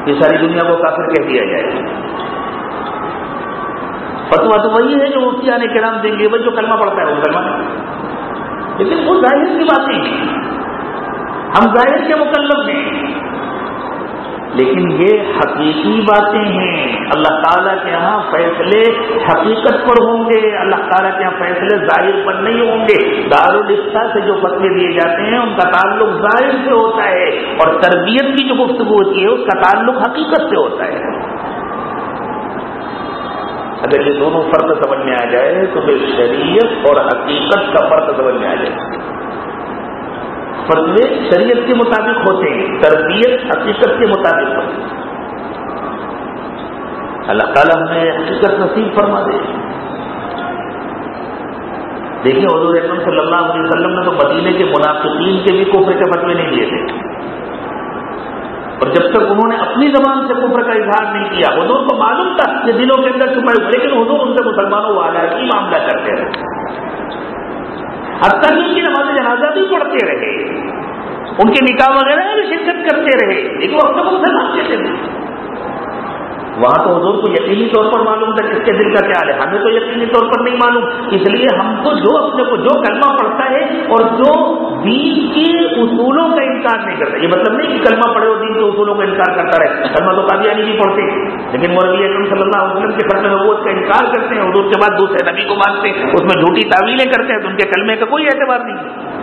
یہ ساری دنیا کو کافر کہہ دیا جائے۔ فتوا تو وہی ہے جو مفتی آنے کے نام دیں گے بھائی جو کلمہ پڑتا ہے وہ کلمہ۔ لیکن وہ ظاہر کی بات نہیں ہم ظاہر کے مکلب ہیں۔ لیکن یہ حقیقی باتیں ہیں۔ اللہ تعالیٰ کے یہاں فیصلے حقیقت پر ہوں گے۔ اللہ تعالیٰ کے یہاں فیصلے ظاہر پر نہیں ہوں گے۔ دارالفتا سے جو فتوے دیے جاتے ہیں، ان کا تعلق ظاہر سے ہوتا ہے اور تربیت کی جو گفتگو ہوتی ہے، اس کا تعلق حقیقت سے ہوتا ہے۔ اگر یہ دونوں فرق سمجھ میں آ جائے تو پھر شریعت اور حقیقت کا فرق سمجھ میں آ جائے۔ فتوے شریعت کے مطابق ہوتے ہیں، تربیت حقیقت کے مطابق ہوتے ہیں۔ اللہ تعالیٰ ہمیں حقیقت نصیب فرما دے۔ دیکھیں حضور اکرم صلی اللہ علیہ وسلم نے تو مدینے کے منافقین کے بھی کوفرے کے فتوے نہیں دیے تھے۔ اور جب تک انہوں نے اپنی زبان سے کفر کا اظہار نہیں کیا، حضور کو معلوم تھا کہ دلوں کے اندر چھپائے لیکن حضور ان سے مسلمانوں والا کی معاملہ کرتے رہے۔ حتیٰ کہ ان کی نماز جنازہ بھی پڑھتے رہے، ان کے نکاح وغیرہ میں بھی شرکت کرتے رہے ایک وقت مسلمان کہتے تھے۔ وہاں تو حضور کو یقینی طور پر معلوم تھا کس کے دل کا کیا ہے۔ ہمیں تو یقینی طور پر نہیں معلوم۔ اس لیے ہم کو جو اپنے کو جو کلمہ پڑھتا ہے اور جو دین کے اصولوں کا انکار نہیں کرتا۔ یہ مطلب نہیں کہ کلمہ پڑھے اور دین کے اصولوں کا انکار کرتا رہے۔ کلمہ تو قادیانی نہیں پڑھتے لیکن مولوی اکرم صلی اللہ علیہ وسلم کے ختم نبوت کا انکار کرتے ہیں حضور کے بعد دوسرے نبی کو مانتے ہیں۔ اس میں جھوٹی تعویلیں کرتے ہیں تو ان کے کلمے کا کوئی اعتبار نہیں۔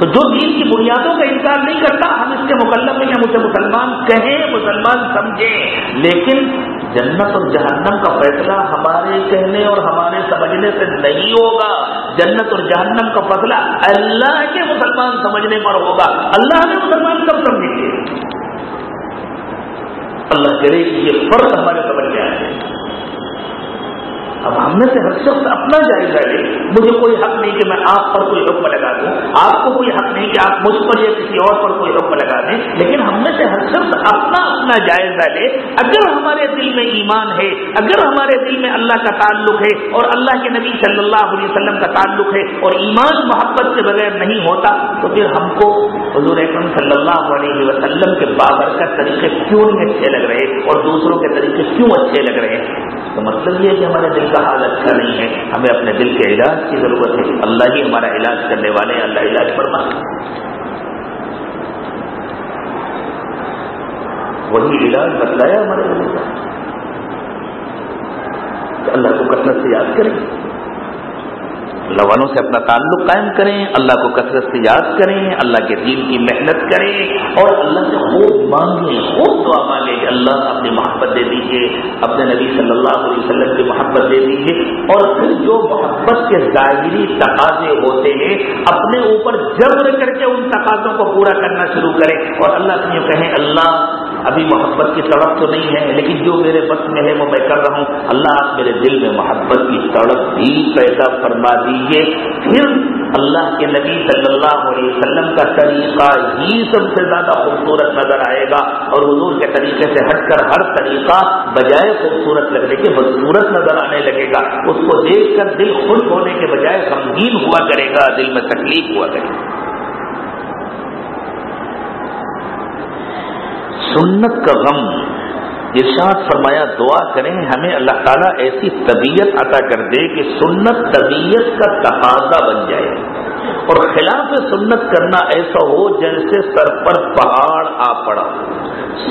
تو جو دین کی بنیادوں کا انکار نہیں کرتا، ہم اس کے مکلم نہیں ہم اسے مسلمان کہیں، مسلمان سمجھیں لیکن جنت اور جہنم کا فیصلہ ہمارے کہنے اور ہمارے سمجھنے سے نہیں ہوگا۔ جنت اور جہنم کا فیصلہ اللہ کے مسلمان سمجھنے پر ہوگا۔ اللہ نے مسلمان کب سمجھیں گے اللہ کرے کہ یہ فرق ہمارے سمجھ میں آئے۔ اب ہم میں سے ہر شخص اپنا جائزہ لے، مجھے کوئی حق نہیں کہ میں آپ پر کوئی حکم لگا دوں، آپ کو کوئی حق نہیں کہ آپ مجھ پر یا کسی اور پر کوئی حکم لگا دیں، لیکن ہم میں سے ہر شخص اپنا اپنا جائزہ لے۔ اگر ہمارے دل میں ایمان ہے، اگر ہمارے دل میں اللہ کا تعلق ہے اور اللہ کے نبی صلی اللہ علیہ وسلم کا تعلق ہے اور ایمان محبت کے بغیر نہیں ہوتا، تو پھر ہم کو حضور اکرم صلی اللہ علیہ وسلم کے بابرکت طریقے کیوں نہیں اچھے لگ رہے اور دوسروں کے طریقے کیوں اچھے لگ رہے؟ ہیں تو مطلب یہ ہے کہ ہمارے دل کا حال اچھا نہیں ہے۔ ہمیں اپنے دل کے علاج کی ضرورت ہے۔ اللہ ہی ہمارا علاج کرنے والے ہیں۔ اللہ علاج فرما۔ وہی علاج بتلایا ہمارے دل کا اللہ کو کثرت سے یاد کریں۔ اللہ والوں سے اپنا تعلق قائم کریں، اللہ کو کثرت سے یاد کریں، اللہ کے دین کی محنت کریں اور اللہ سے خوب مانگیں، خوب دعا مانگیں کہ اللہ اپنی محبت دے دیجیے اپنے نبی صلی اللہ علیہ وسلم کی محبت دے دیجیے اور پھر جو محبت کے ظاہری تقاضے ہوتے ہیں، اپنے اوپر جبر کر کے ان تقاضوں کو پورا کرنا شروع کریں اور اللہ سے یہ کہیں، اللہ ابھی محبت کی تڑپ تو نہیں ہے، لیکن جو میرے بس میں ہے، وہ میں کر رہا ہوں۔ اللہ آپ میرے دل میں محبت کی تڑپ بھی پیدا فرما دیجیے پھر اللہ کے نبی صلی اللہ علیہ وسلم کا طریقہ ہی سب سے زیادہ خوبصورت نظر آئے گا۔ اور حضور کے طریقے سے ہٹ کر ہر طریقہ بجائے خوبصورت لگنے کے بدصورت نظر آنے لگے گا۔ اس کو دیکھ کر دل خوش ہونے کے بجائے غمگین ہوا کرے گا، دل میں تکلیف ہوا کرے گا۔ سنت کا غم۔ ارشاد فرمایا، دعا کریں، ہمیں اللہ تعالیٰ ایسی طبیعت عطا کر دے کہ سنت طبیعت کا تقاضا بن جائے۔ اور خلاف سنت کرنا ایسا ہو جیسے سر پر پہاڑ آ پڑا۔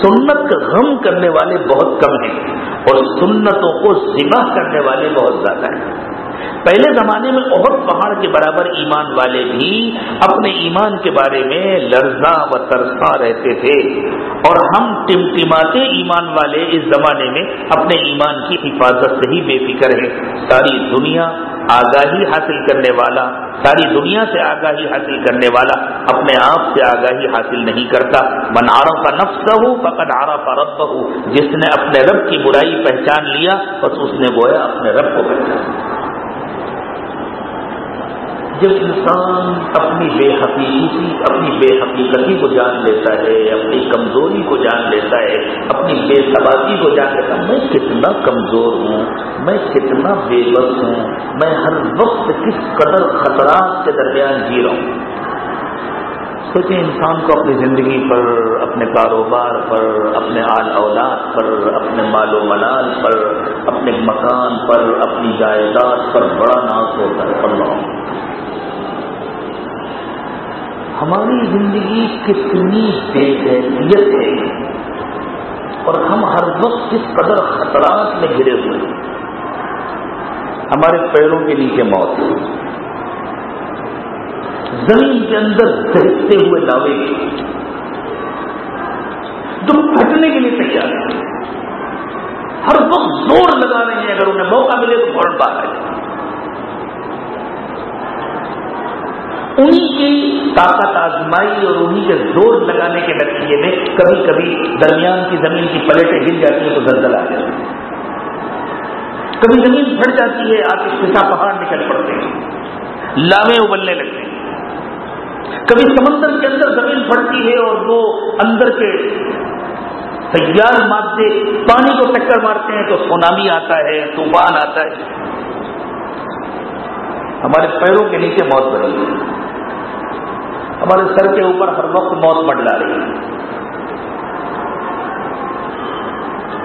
سنت کا غم کرنے والے بہت کم ہیں اور سنتوں کو ذبح کرنے والے بہت زیادہ ہیں۔ پہلے زمانے میں بہت پہاڑ کے برابر ایمان والے بھی اپنے ایمان کے بارے میں لرزاں و ترساں رہتے تھے۔ اور ہم ٹمٹماتے ایمان والے اس زمانے میں اپنے ایمان کی حفاظت سے ہی بے فکر ہیں۔ ساری دنیا آگاہی حاصل کرنے والا، ساری دنیا سے آگاہی حاصل کرنے والا اپنے آپ سے آگاہی حاصل نہیں کرتا۔ من آرم کا نفس ہو فقط آرا کا رب ہو جس نے اپنے رب کی برائی پہچان لیا، بس اس نے گویا اپنے رب کو پہچان جب انسان اپنی بے حقیقی اپنی بے حقیقتی کو جان لیتا ہے، اپنی کمزوری کو جان لیتا ہے، اپنی بے ثباتی کو جان لیتا ہے، میں کتنا کمزور ہوں، میں کتنا بے بس ہوں، میں ہر وقت کس قدر خطرات کے درمیان جی رہا ہوں۔ سوچیں انسان کو اپنی زندگی پر، اپنے کاروبار پر، اپنے آل اولاد پر، اپنے مال و ملال پر، اپنے مکان پر، اپنی جائیداد پر بڑا ناز ہوتا ہے۔ اللہ۔ ہماری زندگی کتنی بے حیثیت ہے اور ہم ہر وقت کس قدر خطرات میں گرے ہوئے ہمارے پیروں کے نیچے موت۔ زمین کے اندر دہتے ہوئے لاوے جو پھٹنے کے لیے تیار۔ ہر وقت زور لگا رہے ہیں اگر انہیں موقع ملے تو فوراً پا انہی کی طاقت، آزمائی اور انہی کے زور لگانے کے نتیجے میں کبھی کبھی درمیان کی زمین کی پلیٹیں گر جاتی ہیں تو زلزلہ آ جاتا ہے۔ کبھی زمین پھٹ جاتی ہے، آپ کے پہاڑ نکل پڑتے ہیں۔ لاوے ابلنے لگتے ہیں۔ کبھی سمندر کے اندر زمین پھٹتی ہے اور وہ اندر کے تیار مادے پانی کو ٹکر مارتے ہیں تو سونامی آتا ہے، طوفان آتا ہے۔ ہمارے پیروں کے نیچے موت بنی ہے۔ ہمارے سر کے اوپر ہر وقت موت منڈلا رہی ہے۔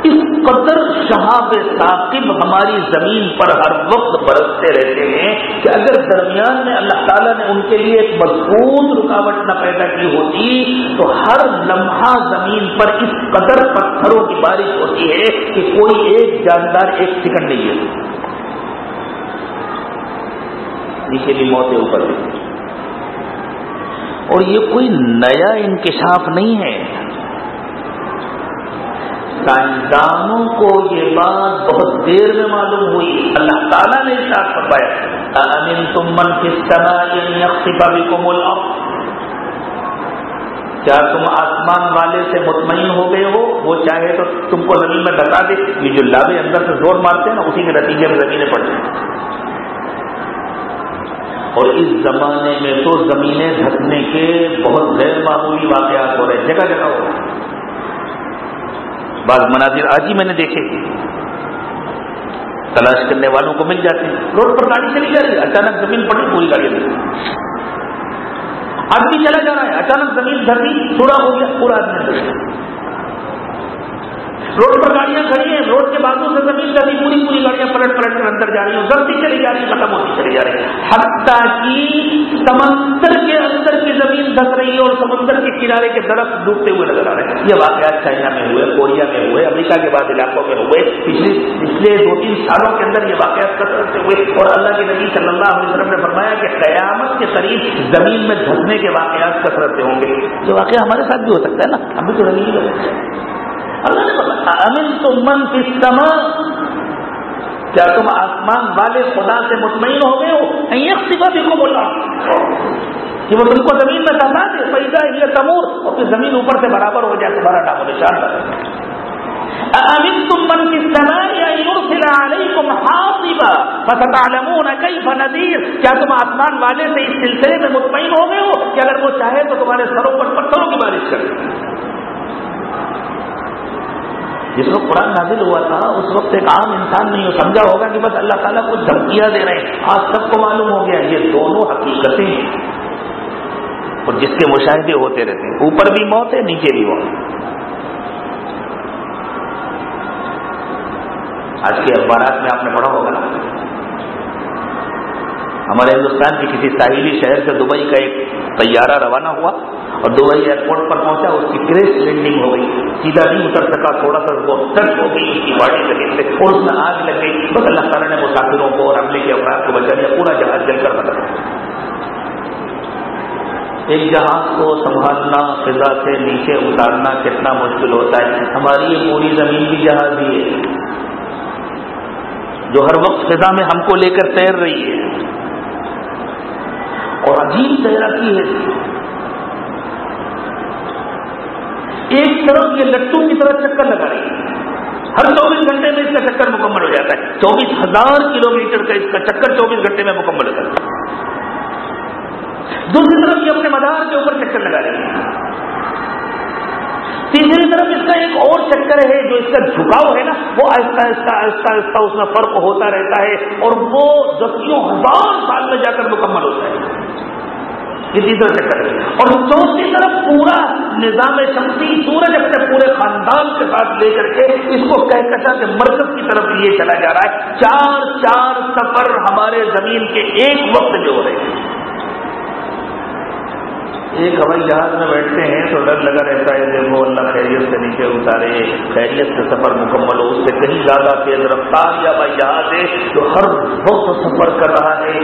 اس قدر شہاب ثاقب ہماری زمین پر ہر وقت برستے رہتے ہیں کہ اگر درمیان میں اللہ تعالیٰ نے ان کے لیے ایک مضبوط رکاوٹ نہ پیدا کی ہوتی تو ہر لمحہ زمین پر اس قدر پتھروں کی بارش ہوتی ہے کہ کوئی ایک جاندار ایک سیکنڈ نہیں ہے۔ نیچے بھی موتیں اوپر بھی۔ اور یہ کوئی نیا انکشاف نہیں ہے۔ سائنسدانوں کو یہ بات بہت دیر میں معلوم ہوئی۔ اللہ تعالیٰ نے ساتھ فرمایا امین تم من کس طرح بول کیا تم آسمان والے سے مطمئن ہو گئے ہو؟ وہ چاہے تو تم کو زمین میں بتا دے، یہ جو لابے اندر سے زور مارتے ہیں نا، اسی کے نتیجے میں زمینیں پڑتی ہیں۔ اور اس زمانے میں تو زمینیں دھکنے کے بہت غیر معمولی واقعات ہو رہے ہیں۔ جگہ جگہ ہو بعض مناظر آج ہی میں نے دیکھے تلاش کرنے والوں کو مل جاتے روڈ پر گاڑی چلی جا رہی ہے۔ اچانک زمین پڑی پوری گاڑی میں آدمی چلا جا رہا ہے۔ اچانک زمین دھرتی تھوڑا ہو گیا، پورا آدمی روڈ پر گاڑیاں کھڑی ہیں، روڈ کے بازو سے زمین کا بھی پوری پوری گاڑیاں پلٹ پلٹ کر اندر جا رہی ہیں۔ جلدی چلی جا رہی ہے ختم ہوتی چلی جا رہی ہے حتیٰ کی سمندر کے اندر کی زمین دھس رہی ہے اور سمندر کے کنارے کے درخت ڈوبتے ہوئے نظر آ رہے ہیں۔ یہ واقعات چائنا میں ہوئے، کوریا میں ہوئے، امریکہ کے بعد علاقوں میں ہوئے۔ پچھلے پچھلے دو تین سالوں کے اندر یہ واقعات کثرت سے ہوئے۔ اور اللہ کے نبی صلی اللہ علیہ وسلم نے فرمایا کہ قیامت کے قریب زمین میں دھسنے کے واقعات کثرت سے ہوں گے۔ یہ واقعہ ہمارے ساتھ بھی ہو سکتا ہے نا؟ ہم بھی تو زمین اللہ نے امن تو من کی سما کیا تم آسمان والے خدا سے مطمئن ہو گئے ہو؟ ایک صفا بھی کو بولا کہ وہ تم کو زمین میں دہا دے پیدا یہ تمور۔ اور پھر زمین اوپر سے برابر ہو جائے، تمہارا نام نشان امن تم من کی سنا یا علیکم حاصبا؟ کیف نذیر کیا تم آسمان والے سے اس سلسلے میں مطمئن ہو گئے ہو؟ کہ اگر وہ چاہے تو تمہارے سروں پر پتھروں کی بارش کرے۔ جس وقت قرآن نازل ہوا تھا، اس وقت ایک عام انسان نہیں ہو، سمجھا ہوگا کہ بس اللہ تعالیٰ کو دھمکیاں دے رہے ہیں۔ آج سب کو معلوم ہو گیا، یہ دونوں حقیقتیں ہیں۔ اور جس کے مشاہدے ہوتے رہتے ہیں۔ اوپر بھی موت ہے، نیچے بھی موت۔ آج کے اخبارات میں آپ نے پڑھا ہوگا ہمارے ہندوستان کی کسی ساحلی شہر سے دبئی کا ایک طیارہ روانہ ہوا۔ اور دبئی ایئرپورٹ پر پہنچا، اس کی کریش لینڈنگ ہو گئی۔ سیدھا نہیں اتر سکا، تھوڑا سا وہ ٹچ ہو گئی، اس کی باڈی سے اور اس میں آگ لگ گئی۔ بس اللہ تعالیٰ نے مسافروں کو اور حملے کے افراد کو بچا لیا، پورا جہاز جل کر بتا ایک جہاز کو سنبھالنا، فضا سے نیچے اتارنا کتنا مشکل ہوتا ہے۔ ہماری یہ پوری زمین کی جہاز بھی ہے۔ جو ہر وقت فضا میں ہم کو لے کر تیر رہی ہے۔ اور عجیب تیراکی ہے۔ ایک طرف یہ لٹو کی طرح چکر لگا رہی ہے۔ ہر چوبیس گھنٹے میں اس کا چکر مکمل ہو جاتا ہے۔ چوبیس ہزار کلو میٹر کا اس کا چکر چوبیس گھنٹے میں مکمل ہو جاتا ہے۔ دوسری طرف یہ اپنے مدار کے اوپر چکر لگا رہی ہے۔ تیسری طرف اس کا ایک اور چکر ہے جو اس کا جھکاؤ ہے نا، وہ آہستہ آہستہ آہستہ آہستہ اس میں فرق ہوتا رہتا ہے اور وہ دسیوں ہزار سال میں جا کر مکمل ہوتا ہے۔ یہ تیسرا چکر ہے اور چوتھی طرف پورا نظام شکتی سورج اپنے پورے خاندان کے ساتھ لے کر کے اس کو کہکشا کے مرکز کی طرف لیے چلا جا رہا ہے۔ چار چار سفر ہمارے زمین کے ایک وقت جو ہو رہے۔ ہیں ایک ہوائی جہاز میں بیٹھتے ہیں تو ڈر لگا رہتا ہے دیکھو اللہ خیریت سے نیچے اتارے، خیریت سے سفر مکمل ہو، اس سے کہیں زیادہ تیز رفتار یا ہوائی جہاز ہے جو ہر وقت سفر کر رہا ہے۔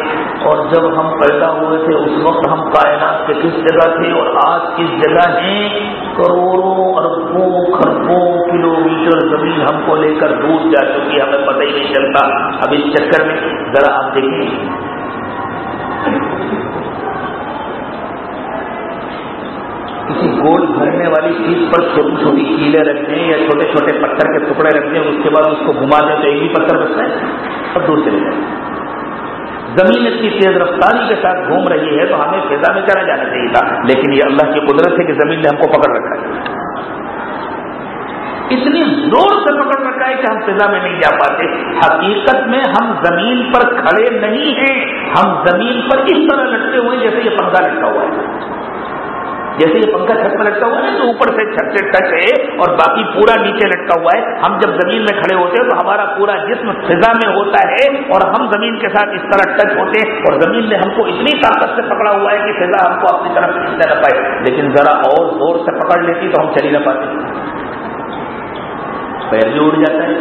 اور جب ہم پیدا ہوئے تھے، اس وقت ہم کائنات کے کس جگہ تھے اور آج کس جگہ ہیں؟ کروڑوں، اربوں خربوں کلو میٹر زمین ہم کو لے کر دور جا چکی ہمیں پتہ ہی نہیں چلتا۔ اب اس چکر میں ذرا آپ دیکھیں۔ والی چیز پر چھوٹی چھوٹی کیلیں رکھ دیں یا چھوٹے چھوٹے پتھر کے ٹکڑے رکھ دیں اس کے بعد اس کو گھما دیں تو ایک ہی پتھر بچتا ہے اب دور چلے جائیں زمین اتنی تیز رفتاری کے ساتھ گھوم رہی ہے تو ہمیں فضا میں چلا جانا چاہیے تھا، لیکن یہ اللہ کی قدرت ہے کہ زمین نے ہم کو پکڑ رکھا ہے۔ اتنی زور سے پکڑ رکھا ہے کہ ہم فضا میں نہیں جا پاتے۔ حقیقت میں ہم زمین پر کھڑے نہیں ہیں، ہم زمین پر اس طرح لٹکے ہوئے جیسے یہ پنکھا لٹکا ہوا ہے۔ جیسے یہ پنکھا چھت میں لٹکا ہوا ہے تو اوپر سے چھت سے ٹچ ہے اور باقی پورا نیچے لٹکا ہوا ہے۔ ہم جب زمین میں کھڑے ہوتے ہیں تو ہمارا پورا جسم فضا میں ہوتا ہے اور ہم زمین کے ساتھ اس طرح ٹچ ہوتے ہیں اور زمین نے ہم کو اتنی طاقت سے پکڑا ہوا ہے کہ فضا ہم کو اپنی طرف کھینچنے نہ پائے۔ لیکن ذرا اور زور سے پکڑ لیتی تو ہم چلی نہ پاتے۔ پیر بھی اڑ جاتا ہے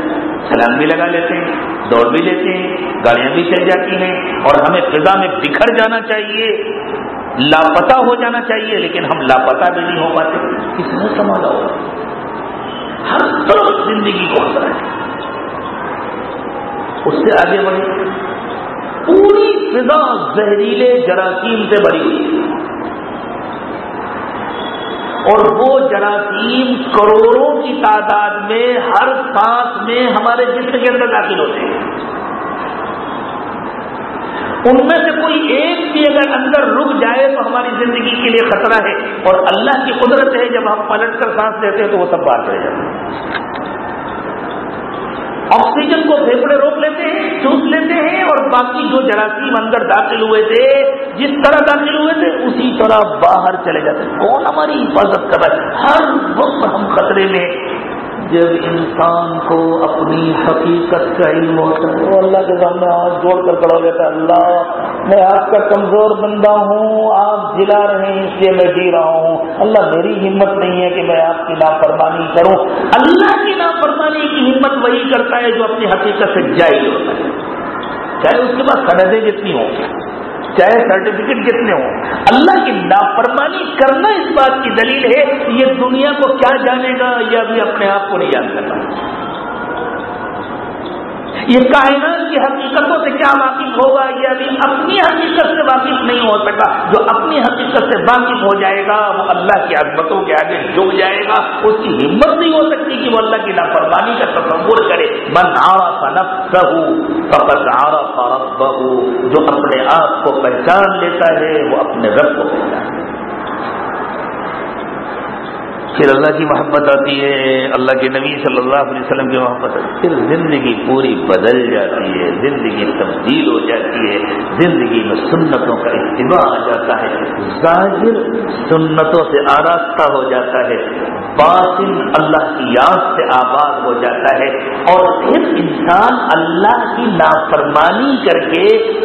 چھلانگ بھی لگا لیتے ہیں، دوڑ بھی لیتے ہیں گاڑیاں بھی چل جاتی ہیں اور ہمیں فضا میں بکھر جانا چاہیے۔ لاپتا ہو جانا چاہیے، لیکن ہم لاپتا بھی نہیں ہو پاتے۔ کس نے سنبھالا ہر طرف زندگی کو خطرہ ہے۔ اس سے آگے بڑھے پوری فضا زہریلے جراثیم سے بڑی ہوئی اور وہ جراثیم کروڑوں کی تعداد میں، ہر سانس میں ہمارے جسم کے اندر داخل ہوتے ہیں۔ ان میں سے کوئی ایک بھی اگر اندر رک جائے تو ہماری زندگی کے لیے خطرہ ہے۔ اور اللہ کی قدرت ہے، جب ہم پلٹ کر سانس لیتے ہیں تو وہ سب باہر چلے جاتے ہیں۔ آکسیجن کو پھیپڑے روک لیتے ہیں، چوس لیتے ہیں اور باقی جو جراثیم اندر داخل ہوئے تھے، جس طرح داخل ہوئے تھے، اسی طرح باہر چلے جاتے ہیں۔ کون ہماری حفاظت کر رہا ہے؟ ہر وقت ہم خطرے میں جب انسان کو اپنی حقیقت کا علم ہوتا ہے، وہ اللہ کے سامنے ہاتھ جوڑ کر کھڑا ہو جاتا ہے، اللہ، میں آپ کا کمزور بندہ ہوں، آپ جلا رہے ہیں، اس لیے میں جی رہا ہوں۔ اللہ، میری ہمت نہیں ہے کہ میں آپ کی نافرمانی کروں۔ اللہ کی نافرمانی کی ہمت وہی کرتا ہے جو اپنی حقیقت سے جائز ہوتا ہے۔ چاہے اس کے پاس سڑدیں جتنی ہوں۔ چاہے سرٹیفکیٹ کتنے ہوں۔ اللہ کی لاپرمانی کرنا اس بات کی دلیل ہے یہ دنیا کو کیا جانے گا یا ابھی اپنے آپ کو نہیں جان کرنا یہ کائنات کی حقیقتوں سے کیا واقف ہوگا؟ یہ ابھی اپنی حقیقت سے واقف نہیں ہو سکا۔ جو اپنی حقیقت سے واقف ہو جائے گا، وہ اللہ کی عظمتوں کے آگے جھک جائے گا۔ اس کی ہمت نہیں ہو سکتی کہ وہ اللہ کی لاپروانی کا تصور کرے۔ من آرا فنف سہو فقط آرا فرق بہو جو اپنے آپ کو پہچان لیتا ہے، وہ اپنے رب کو پہچان پھر اللہ کی محبت آتی ہے، اللہ کے نبی صلی اللہ علیہ وسلم کی محبت آتی ہے، پھر زندگی پوری بدل جاتی ہے، زندگی تبدیل ہو جاتی ہے، زندگی میں سنتوں کا اتباع آ جاتا ہے، ظاہر سنتوں سے آراستہ ہو جاتا ہے، باطن اللہ کی یاد سے آباد ہو جاتا ہے، اور پھر انسان اللہ کی نافرمانی کر کے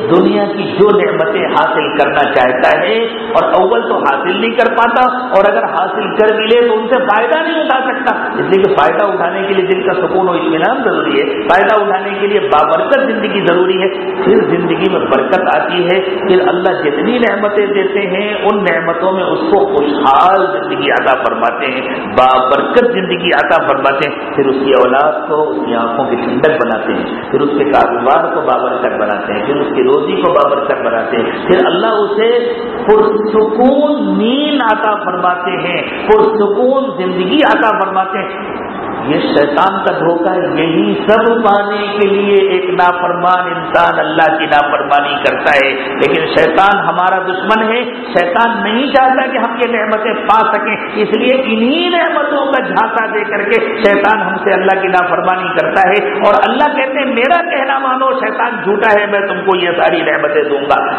دنیا کی جو نعمتیں حاصل کرنا چاہتا ہے، اور اول تو حاصل نہیں کر پاتا، اور اگر حاصل کر بھی لے تو ان سے فائدہ نہیں اٹھا سکتا۔ اس لیے کہ فائدہ اٹھانے کے لیے دل کا سکون و اطمینان ضروری ہے۔ فائدہ اٹھانے کے لیے بابرکت زندگی ضروری ہے۔ پھر زندگی میں برکت آتی ہے۔ پھر اللہ جتنی نعمتیں دیتے ہیں، ان نعمتوں میں اس کو خوشحال زندگی عطا فرماتے ہیں۔ بابرکت زندگی عطا فرماتے ہیں۔ پھر اس کی اولاد کو، اس کی آنکھوں کی ٹھنڈک بناتے ہیں۔ پھر اس کے کاروبار کو بابرکت بناتے ہیں۔ پھر اس کی روزی کو بابرکت بناتے ہیں۔ پھر اللہ اسے پرسکون نیند عطا فرماتے ہیں۔ پرسکون سکون زندگی عطا فرماتے ہیں۔ یہ شیطان کا دھوکہ ہے۔ یہی سب پانے کے لیے ایک نافرمان انسان اللہ کی نافرمانی کرتا ہے۔ لیکن شیطان ہمارا دشمن ہے۔ شیطان نہیں چاہتا کہ ہم یہ نعمتیں پا سکیں۔ اس لیے انہی نعمتوں کا جھانکا دے کر کے شیطان ہم سے اللہ کی نافرمانی کرتا ہے۔ اور اللہ کہتے ہیں، میرا کہنا مانو، شیطان جھوٹا ہے، میں تم کو یہ ساری نعمتیں دوں گا۔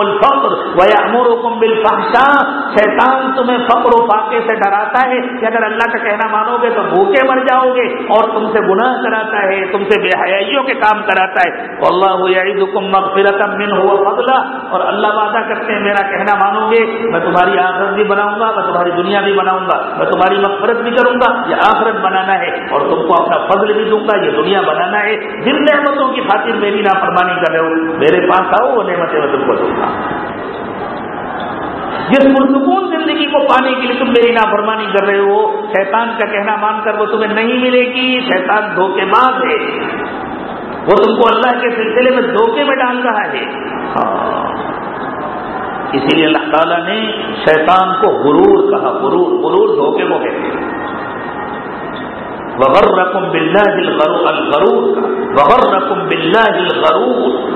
الفقر ویامرکم بالفحشاء۔ شیطان تمہیں فقر و فاقے سے ڈراتا ہے کہ اگر اللہ کا کہنا مانو گے تو بھوکے مر جاؤ گے اور تم سے گناہ کراتا ہے، تم سے بے حیائیوں کے کام کراتا ہے۔ اللہ یعیدکم مغفرتا من ہوا فضلہ۔ اور اللہ وعدہ کرتے ہیں، میرا کہنا مانو گے، میں تمہاری آخرت بھی بناؤں گا، میں تمہاری دنیا بھی بناؤں گا، میں تمہاری مغفرت بھی کروں گا، یہ آخرت بنانا ہے۔ اور تم کو اپنا فضل بھی دوں گا، یہ دنیا بنانا ہے۔ جن نعمتوں کی خاطر میری نافرمانی کر رہے ہو، میرے پاس آؤ، وہ نعمتیں میں تم کو دوں گا۔ جس پرسکون زندگی کو پانے کے لیے تم میری نافرمانی کر رہے ہو، شیطان کا کہنا مان کر وہ تمہیں نہیں ملے گی، شیطان دھوکے باز ہے۔ وہ تم کو اللہ کے سلسلے میں دھوکے میں ڈال رہا ہے۔ ہاں۔ اسی لیے اللہ تعالیٰ نے شیطان کو غرور کہا، غرور غرور دھوکے کو کہتے ہیں وغر رقم بلّہ الغرور کا۔ وغر رقم بلّہ الغرور۔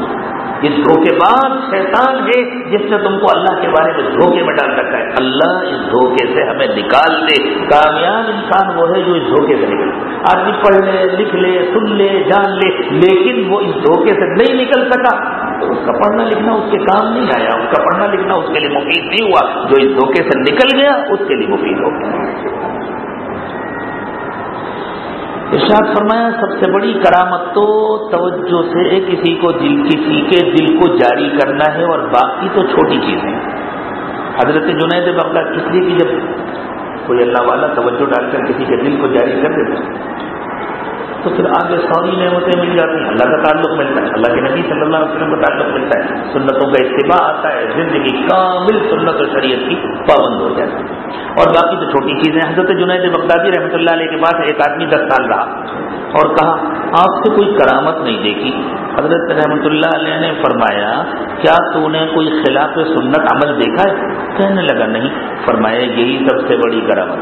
یہ دھوکے باز شیطان ہے جس نے تم کو اللہ کے بارے میں دھوکے میں ڈال رکھا ہے۔ اللہ اس دھوکے سے ہمیں نکال دے۔ کامیاب انسان وہ ہے جو اس دھوکے سے نکل آدمی پڑھ لے، لکھ لے، سن لے، جان لے، لیکن وہ اس دھوکے سے نہیں نکل سکا۔ تو اس کا پڑھنا لکھنا اس کے کام نہیں آیا۔ اس کا پڑھنا لکھنا اس کے لیے مفید نہیں ہوا۔ جو اس دھوکے سے نکل گیا، اس کے لیے مفید ہو گیا۔ ارشاد فرمایا، سب سے بڑی کرامت تو توجہ سے کسی کو دل، کسی کے دل کو جاری کرنا ہے اور باقی تو چھوٹی چیزیں حضرت جنید بغداد کس لیے کہ جب کوئی اللہ والا توجہ ڈال کر کسی کے دل کو جاری کر دیتا تو پھر آگے سوری نعمتیں مل جاتی ہیں۔ اللہ کا تعلق ملتا ہے۔ اللہ کے نبی صلی اللہ علیہ وسلم کا تعلق ملتا ہے۔ سنتوں کا اتباع آتا ہے۔ زندگی کامل سنت و شریعت کی پابند ہو جاتی ہے۔ اور باقی تو چھوٹی چیزیں حضرت جنید بغدادی رحمۃ اللہ علیہ کے پاس ایک آدمی دس سال رہا اور کہا، آپ سے کوئی کرامت نہیں دیکھی؟ حضرت رحمۃ اللہ علیہ نے فرمایا، کیا تو نے کوئی خلاف سنت عمل دیکھا ہے؟ کہنے لگا، نہیں۔ فرمایا، یہی سب سے بڑی کرامت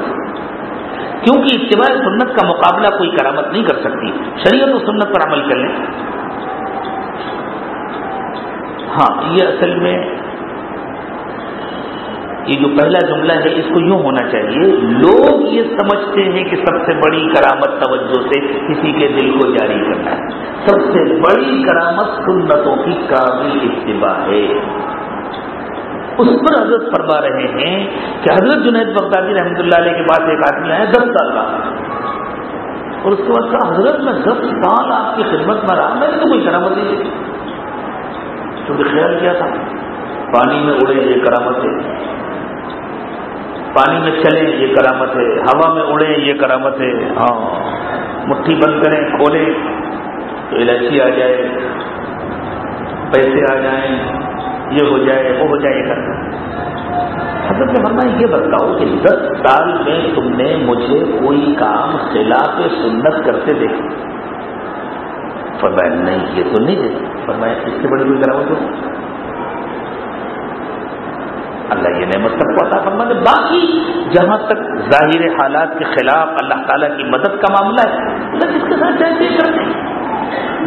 کیونکہ اتباع سنت کا مقابلہ کوئی کرامت نہیں کر سکتی۔ شریعت و سنت پر عمل کر لیں۔ ہاں یہ اصل میں یہ جو پہلا جملہ ہے، اس کو یوں ہونا چاہیے۔ لوگ یہ سمجھتے ہیں کہ سب سے بڑی کرامت توجہ سے کسی کے دل کو جاری کرنا ہے۔ سب سے بڑی کرامت سنتوں کی کامل اتباع ہے۔ اس پر حضرت فرما رہے ہیں کہ حضرت جنید بغدادی رحمۃ اللہ علیہ کے بعد ایک آدمی آیا دس سال کا اور اس کے بعد کہا، حضرت میں دس سال آپ کی خدمت میں رہا، میں نے تو کوئی کرامت نہیں دی کیونکہ خیال کیا تھا؟ پانی میں اڑے یہ کرامت ہے۔ پانی میں چلیں یہ کرامت ہے۔ ہوا میں اڑے یہ کرامت ہے۔ ہاں مٹھی بند کریں، کھولیں تو الائچی آ جائے، پیسے آ جائیں۔ یہ ہو جائے، وہ ہو جائے، یہ کرنا حضرت نے فرمایا، یہ بتاؤ کہ دس سال میں تم نے مجھے کوئی کام خلاف سنت کرتے دیکھا؟ فرمایا، نہیں، یہ تو نہیں دیکھا۔ فرمایا، اس سے بڑی کوئی کرامت ہو اللہ یہ نعمت سب کو عطا فرما دے باقی جہاں تک ظاہر حالات کے خلاف اللہ تعالیٰ کی مدد کا معاملہ ہے، اللہ جس کے ساتھ چاہتے کر دیں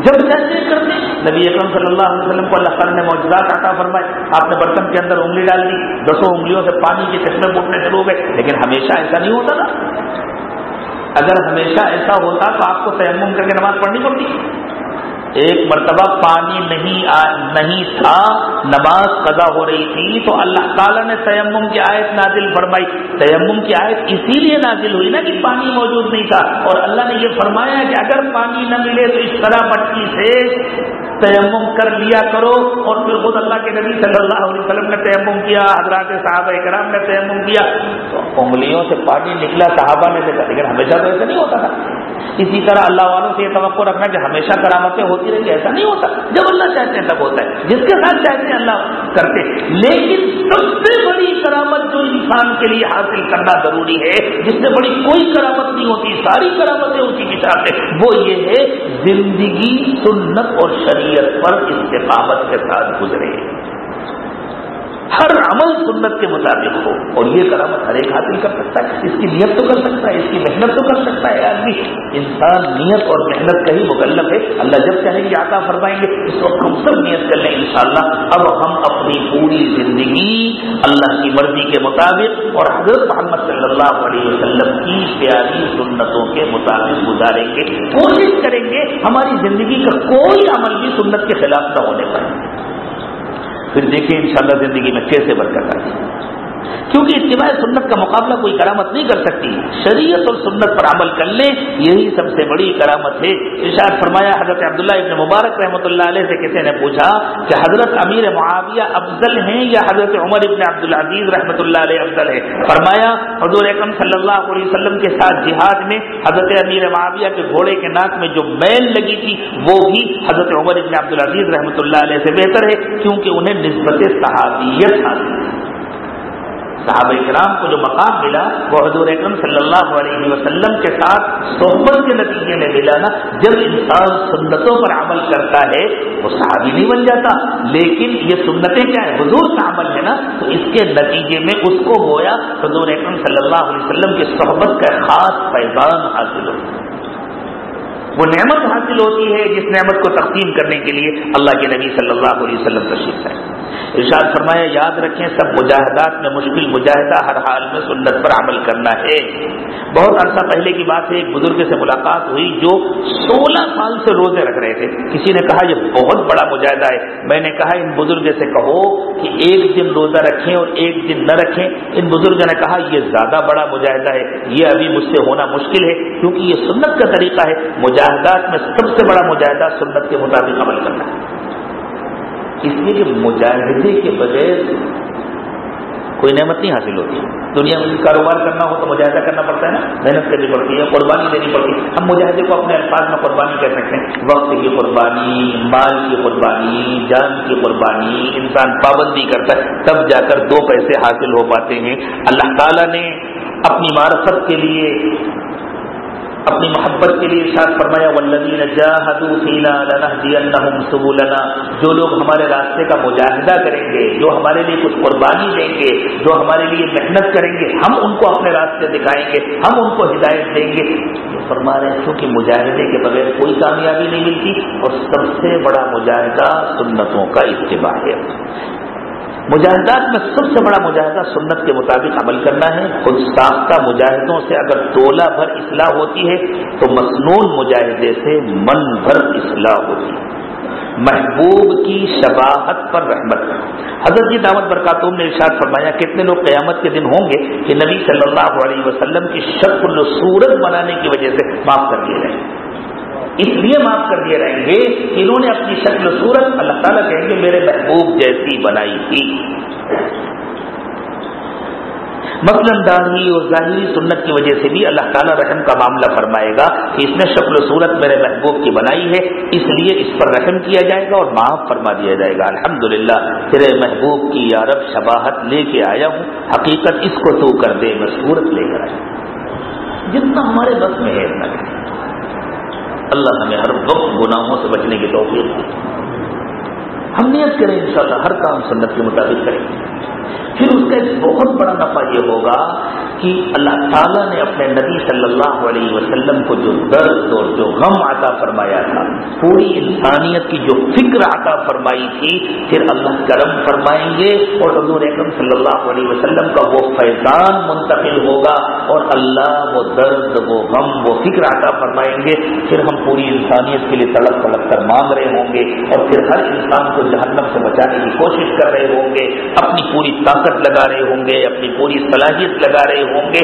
جب چاہتے کر نبی اکرم صلی اللہ علیہ وسلم کو اللہ تعالیٰ نے معجزات عطا فرمائے۔ آپ نے برتن کے اندر انگلی ڈال دی دسوں انگلیوں سے پانی کے چشمے پوٹنے شروع ہو گئے لیکن ہمیشہ ایسا نہیں ہوتا نا اگر ہمیشہ ایسا ہوتا تو آپ کو تیمم کر کے نماز پڑھنی پڑتی۔ ایک مرتبہ پانی نہیں آ, نہیں تھا نماز قضا ہو رہی تھی تو اللہ تعالیٰ نے تیمم کی آیت نازل فرمائی۔ تیمم کی آیت اسی لیے نازل ہوئی نا کہ پانی موجود نہیں تھا۔ اور اللہ نے یہ فرمایا کہ اگر پانی نہ ملے تو اس طرح مٹی سے تیمم کر لیا کرو اور پھر خود اللہ کے نبی صلی اللہ علیہ وسلم نے تیمم کیا، حضرات صحابہ کرام نے تیمم کیا۔ تو انگلیوں سے پانی نکلا، صحابہ نے دیکھا لیکن ہمیشہ تو ایسا نہیں ہوتا تھا۔ اسی طرح اللہ والوں سے یہ توقع رکھنا کہ ہمیشہ کرامتیں ہوتی رہی ایسا نہیں ہوتا۔ جب اللہ چاہتے ہیں تب ہوتا ہے۔ جس کے ساتھ چاہتے ہیں اللہ کرتے لیکن سب سے بڑی کرامت جو انسان کے لیے حاصل کرنا ضروری ہے، جس سے بڑی کوئی کرامت نہیں ہوتی، ساری کرامتیں اسی کے ساتھ وہ یہ ہے زندگی، سنت اور شریعت پر استقامت کے ساتھ گزرے۔ ہر عمل سنت کے مطابق ہو اور یہ کرامت ہر ایک حاصل کر سکتا ہے۔ اس کی نیت تو کر سکتا ہے، اس کی محنت تو کر سکتا ہے۔ آدمی، انسان نیت اور محنت کا ہی مکلف ہے۔ اللہ جب چاہیں گے آتا فرمائیں گے۔ اس وقت ہم سب نیت کر لیں، انشاءاللہ۔ اب ہم اپنی پوری زندگی اللہ کی مرضی کے مطابق اور حضرت محمد صلی اللہ علیہ وسلم کی پیاری سنتوں کے مطابق گزاریں گے۔ کوشش کریں گے، ہماری زندگی کا کوئی عمل بھی سنت کے خلاف نہ ہونے پائے پھر دیکھیں انشاءاللہ زندگی میں کیسے برکت آتی کیونکہ اتباع سنت کا مقابلہ کوئی کرامت نہیں کر سکتی۔ شریعت اور سنت پر عمل کر لیں، یہی سب سے بڑی کرامت ہے۔ ارشاد فرمایا، حضرت عبداللہ ابن مبارک رحمۃ اللہ علیہ سے کسی نے پوچھا کہ حضرت امیر معاویہ افضل ہیں یا حضرت عمر ابن عبد العزیز رحمۃ اللہ علیہ افضل ہے فرمایا، حضور اکم صلی اللہ علیہ وسلم کے ساتھ جہاد میں حضرت امیر معاویہ کے گھوڑے کے ناک میں جو میل لگی تھی، وہ بھی حضرت عمر ابن عبد العزیز رحمۃ اللہ علیہ سے بہتر ہے، کیونکہ انہیں نسبت صحابیت حاصل ہے صحابہ کرام کو جو مقام ملا وہ حضور اکرم صلی اللہ علیہ وسلم کے ساتھ صحبت کے نتیجے میں ملا نا، جب انسان سنتوں پر عمل کرتا ہے، وہ صحابی نہیں بن جاتا۔ لیکن یہ سنتیں کیا ہے حضور کا عمل ہے نا، تو اس کے نتیجے میں اس کو گویا حضور اکرم صلی اللہ علیہ وسلم کی صحبت کا خاص پیغام حاصل ہو وہ نعمت حاصل ہوتی ہے جس نعمت کو تقسیم کرنے کے لیے اللہ کے نبی صلی اللہ علیہ وسلم تشریف ہے ارشاد فرمایا، یاد رکھیں، سب مجاہدات میں مشکل مجاہدہ ہر حال میں سنت پر عمل کرنا ہے۔ بہت عرصہ پہلے کی بات ہے، ایک بزرگ سے ملاقات ہوئی جو سولہ سال سے روزے رکھ رہے تھے۔ کسی نے کہا، یہ بہت بڑا مجاہدہ ہے۔ میں نے کہا، ان بزرگ سے کہو کہ ایک دن روزہ رکھیں اور ایک دن نہ رکھیں۔ ان بزرگوں نے کہا، یہ زیادہ بڑا مجاہدہ ہے۔ یہ ابھی مجھ سے ہونا مشکل ہے، کیونکہ یہ سنت کا طریقہ ہے۔ مجاہدات میں سب سے بڑا مجاہدہ سنت کے مطابق عمل کرنا ہے۔ اس لیے کہ مجاہدے کے بغیر کوئی نعمت نہیں حاصل ہوتی۔ دنیا میں کاروبار کرنا ہو تو مجاہدہ کرنا پڑتا ہے نا؟ محنت کرنی پڑتی ہے، قربانی دینی پڑتی ہے۔ ہم مجاہدے کو اپنے الفاظ میں قربانی کہہ سکتے ہیں۔ وقت کی قربانی، مال کی قربانی، جان کی قربانی، انسان پابندی کرتا ہے، تب جا کر دو پیسے حاصل ہو پاتے ہیں۔ اللہ تعالیٰ نے اپنی معرفت کے لیے اپنی محبت کے لیے ساتھ فرمایا ولدین سبولنا جو لوگ ہمارے راستے کا مجاہدہ کریں گے، جو ہمارے لیے کچھ قربانی دیں گے، جو ہمارے لیے محنت کریں گے، ہم ان کو اپنے راستے دکھائیں گے، ہم ان کو ہدایت دیں گے۔ فرما رہے ہیں کیونکہ مجاہدے کے بغیر کوئی کامیابی نہیں ملتی اور سب سے بڑا مجاہدہ سنتوں کا اتباع ہے۔ مجاہدات میں سب سے بڑا مجاہدہ سنت کے مطابق عمل کرنا ہے۔ خود ساختہ مجاہدوں سے اگر تولہ بھر اصلاح ہوتی ہے، تو مصنون مجاہدے سے من بھر اصلاح ہوتی ہے۔ محبوب کی شباہت پر رحمت۔ حضرت جی دعوت برکاتوم نے ارشاد فرمایا کتنے لوگ قیامت کے دن ہوں گے کہ نبی صلی اللہ علیہ وسلم کی شکل صورت بنانے کی وجہ سے معاف کر دیے جائیں۔ اس لیے معاف کر دیے رہیں گے کہ انہوں نے اپنی شکل صورت اللہ تعالیٰ کہیں گے میرے محبوب جیسی بنائی تھی۔ مثلاً داڑھی اور ظاہری سنت کی وجہ سے بھی اللہ تعالیٰ رحم کا معاملہ فرمائے گا کہ اس نے شکل و صورت میرے محبوب کی بنائی ہے، اس لیے اس پر رحم کیا جائے گا اور معاف فرما دیا جائے گا۔ الحمد للہ تیرے محبوب کی یارب شباہت لے کے آیا ہوں، حقیقت اس کو تو کر دے، میں صورت لے کر آیا جتنا ہمارے بس میں ہے اتنا اللہ ہمیں ہر وقت گناہوں سے بچنے کی توفیق ہم نیت کریں انشاءاللہ ہر کام سنت کے مطابق کریں۔ پھر اس کا ایک بہت بڑا نفع یہ ہوگا کہ اللہ تعالیٰ نے اپنے نبی صلی اللہ علیہ وسلم کو جو درد اور جو غم عطا فرمایا تھا، پوری انسانیت کی جو فکر عطا فرمائی تھی، پھر اللہ کرم فرمائیں گے اور حضور اکرم صلی اللہ علیہ وسلم کا وہ فیضان منتقل ہوگا اور اللہ وہ درد، وہ غم، وہ فکر عطا فرمائیں گے۔ پھر ہم پوری انسانیت کے لیے تڑپ تڑپ کر مانگ رہے ہوں گے اور پھر ہر انسان کو جہنم سے بچانے کی کوشش کر رہے ہوں گے۔ اپنی پوری طاقت لگا رہے ہوں گے، اپنی پوری صلاحیت لگا رہے ہوں گے۔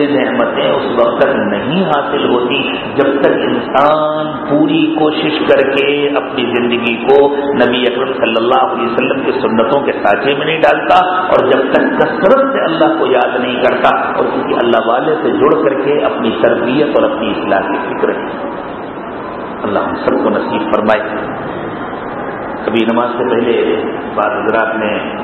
یہ نعمتیں اس وقت تک نہیں حاصل ہوتی جب تک انسان پوری کوشش کر کے اپنی زندگی کو نبی اکرم صلی اللہ علیہ وسلم کی سنتوں کے سانچے میں نہیں ڈالتا اور جب تک کثرت سے اللہ کو یاد نہیں کرتا اور کسی اللہ والے سے جڑ کر کے اپنی تربیت اور اپنی اصلاح کی فکر اللہ ہم سب کو نصیب فرمائے۔ کبھی نماز سے پہلے بعض حضرات نے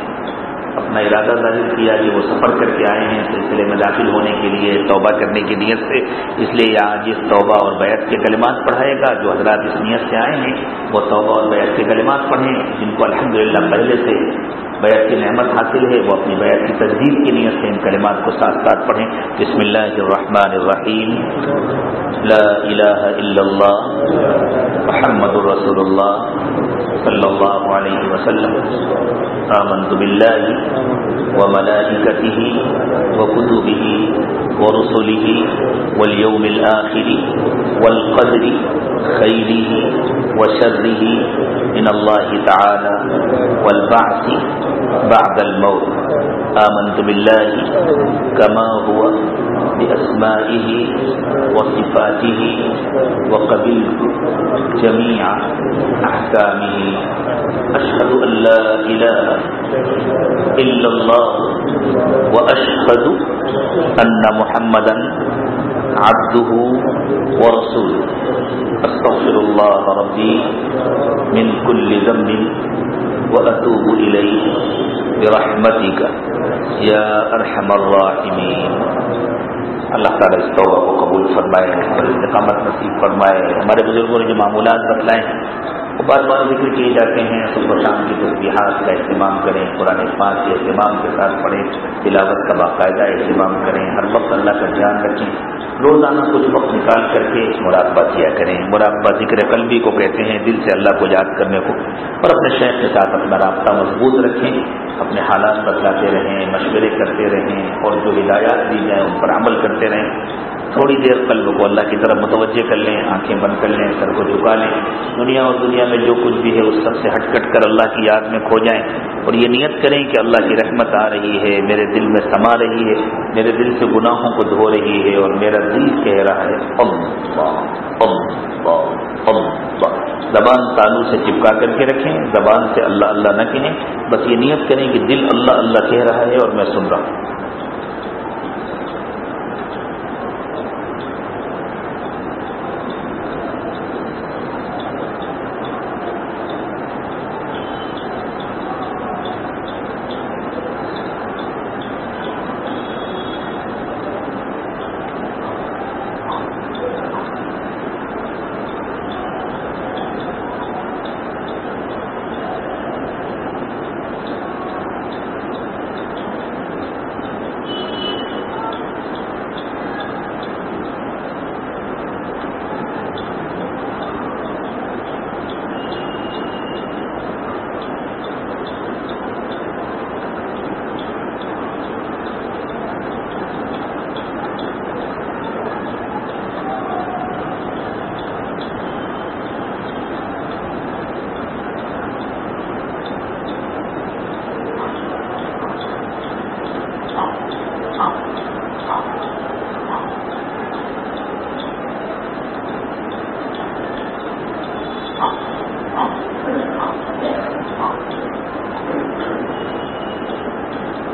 اپنا ارادہ ظاہر کیا کہ وہ سفر کر کے آئے ہیں سلسلے میں داخل ہونے کے لیے، توبہ کرنے کی نیت سے۔ اس لیے یہاں جس توبہ اور بیعت کے کلمات پڑھائے گا۔ جو حضرات اس نیت سے آئے ہیں، وہ توبہ اور بیعت کے کلمات پڑھیں۔ جن کو الحمدللہ پہلے سے بیعت کی نعمت حاصل ہے، وہ اپنی بیعت کی تجدید کی نیت سے ان کلمات کو ساتھ ساتھ پڑھیں۔ بسم اللہ الرحمن الرحیم۔ لا الہ الا اللہ، محمد الرسول اللہ۔ صلی اللہ علیہ وسلم. آمنت باللہ وملائکته وكتبه ورسله واليوم الآخر والقدر خيره وشره من الله تعالى والبعث بعد الموت. آمنت بالله كما هو بأسمائه وصفاته وقبلت جميع أحكامه. أشهد أن لا إله إلا الله وأشهد أن محمدا عبده ورسوله. أستغفر الله ربي من كل ذنب وأتوب إليه برحمتك. يا أرحم الراحمين. اللہ تعالیٰ اس توبہ کو قبول فرمائے اور استقامت نصیب فرمائے ہمارے بزرگوں نے جو معمولات بتلائے بار بار ذکر کیے جاتے ہیں، صبح و شام کی تصبیحات کا اہتمام کریں، قرآن پانچ کے اہتمام کے ساتھ پڑھیں، تلاوت کا باقاعدہ اہتمام کریں، ہر وقت اللہ کا دھیان رکھیں، روزانہ کچھ وقت نکال کر کے مراقبہ کیا کریں۔ مراقبہ ذکر قلبی کو کہتے ہیں، دل سے اللہ کو یاد کرنے کو، اور اپنے شہر کے ساتھ اپنا رابطہ مضبوط رکھیں، اپنے حالات بدلاتے رہیں، مشورے کرتے رہیں، اور جو ہدایات دی جائیں ان پر عمل کرتے رہیں۔ تھوڑی دیر قلب کو اللہ کی طرف متوجہ کر لیں، آنکھیں بند کر لیں، سر کو جھکا لیں۔ دنیا اور دنیا میں جو کچھ بھی ہے اس سب سے ہٹ کٹ کر اللہ کی یاد میں کھو جائیں اور یہ نیت کریں کہ اللہ کی رحمت آ رہی ہے، میرے دل میں سما رہی ہے، میرے دل سے گناہوں کو دھو رہی ہے اور میرا دل کہہ رہا ہے زبان تالو سے چپکا کر کے رکھیں، زبان سے اللہ اللہ نہ کہیں، بس یہ نیت کریں کہ دل اللہ اللہ کہہ رہا ہے اور میں سن رہا ہوں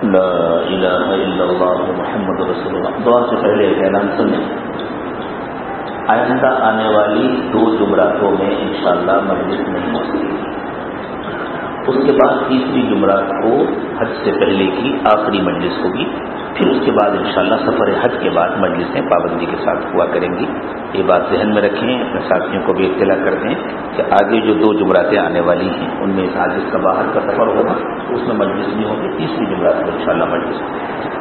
لا الہ الا اللہ محمد رسول اللہ دعا سے پہلے اعلان سنیں آئندہ آنے والی دو جمراتوں میں انشاءاللہ مجلس نہیں ہو سکتی اس کے بعد تیسری جمعرات کو حج سے پہلے کی آخری مجلس ہوگی پھر اس کے بعد انشاءاللہ سفر حج کے بعد مجلسیں پابندی کے ساتھ ہوا کریں گی۔ یہ بات ذہن میں رکھیں، اپنے ساتھیوں کو بھی اطلاع کر دیں کہ آگے جو دو جمعراتیں آنے والی ہیں، ان میں آج کا باہر کا سفر ہوگا۔ اس میں مجلس نہیں ہوگی تیسری جمعرات میں انشاءاللہ مجلس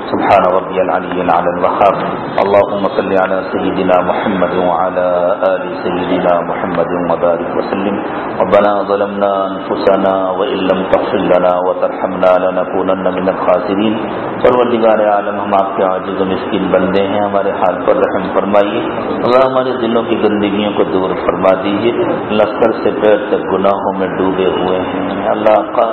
سبحان ربي العلي العلى الوهاب اللهم صل على سيدنا محمد وعلى آل سيدنا محمد وبارك وسلم۔ ربنا ظلمنا أنفسنا وإن لم تغفر لنا وترحمنا لنكونن من الخاسرين پروردگار عالم، ہم آپ کے عاجز و مسکین بندے ہیں، ہمارے حال پر رحم فرمائیے۔ اللہ ہمارے دلوں کی گندگیوں کو دور فرما دیجیے۔ لشکر سے پیر تک گناہوں میں ڈوبے ہوئے ہیں۔ اللہ کا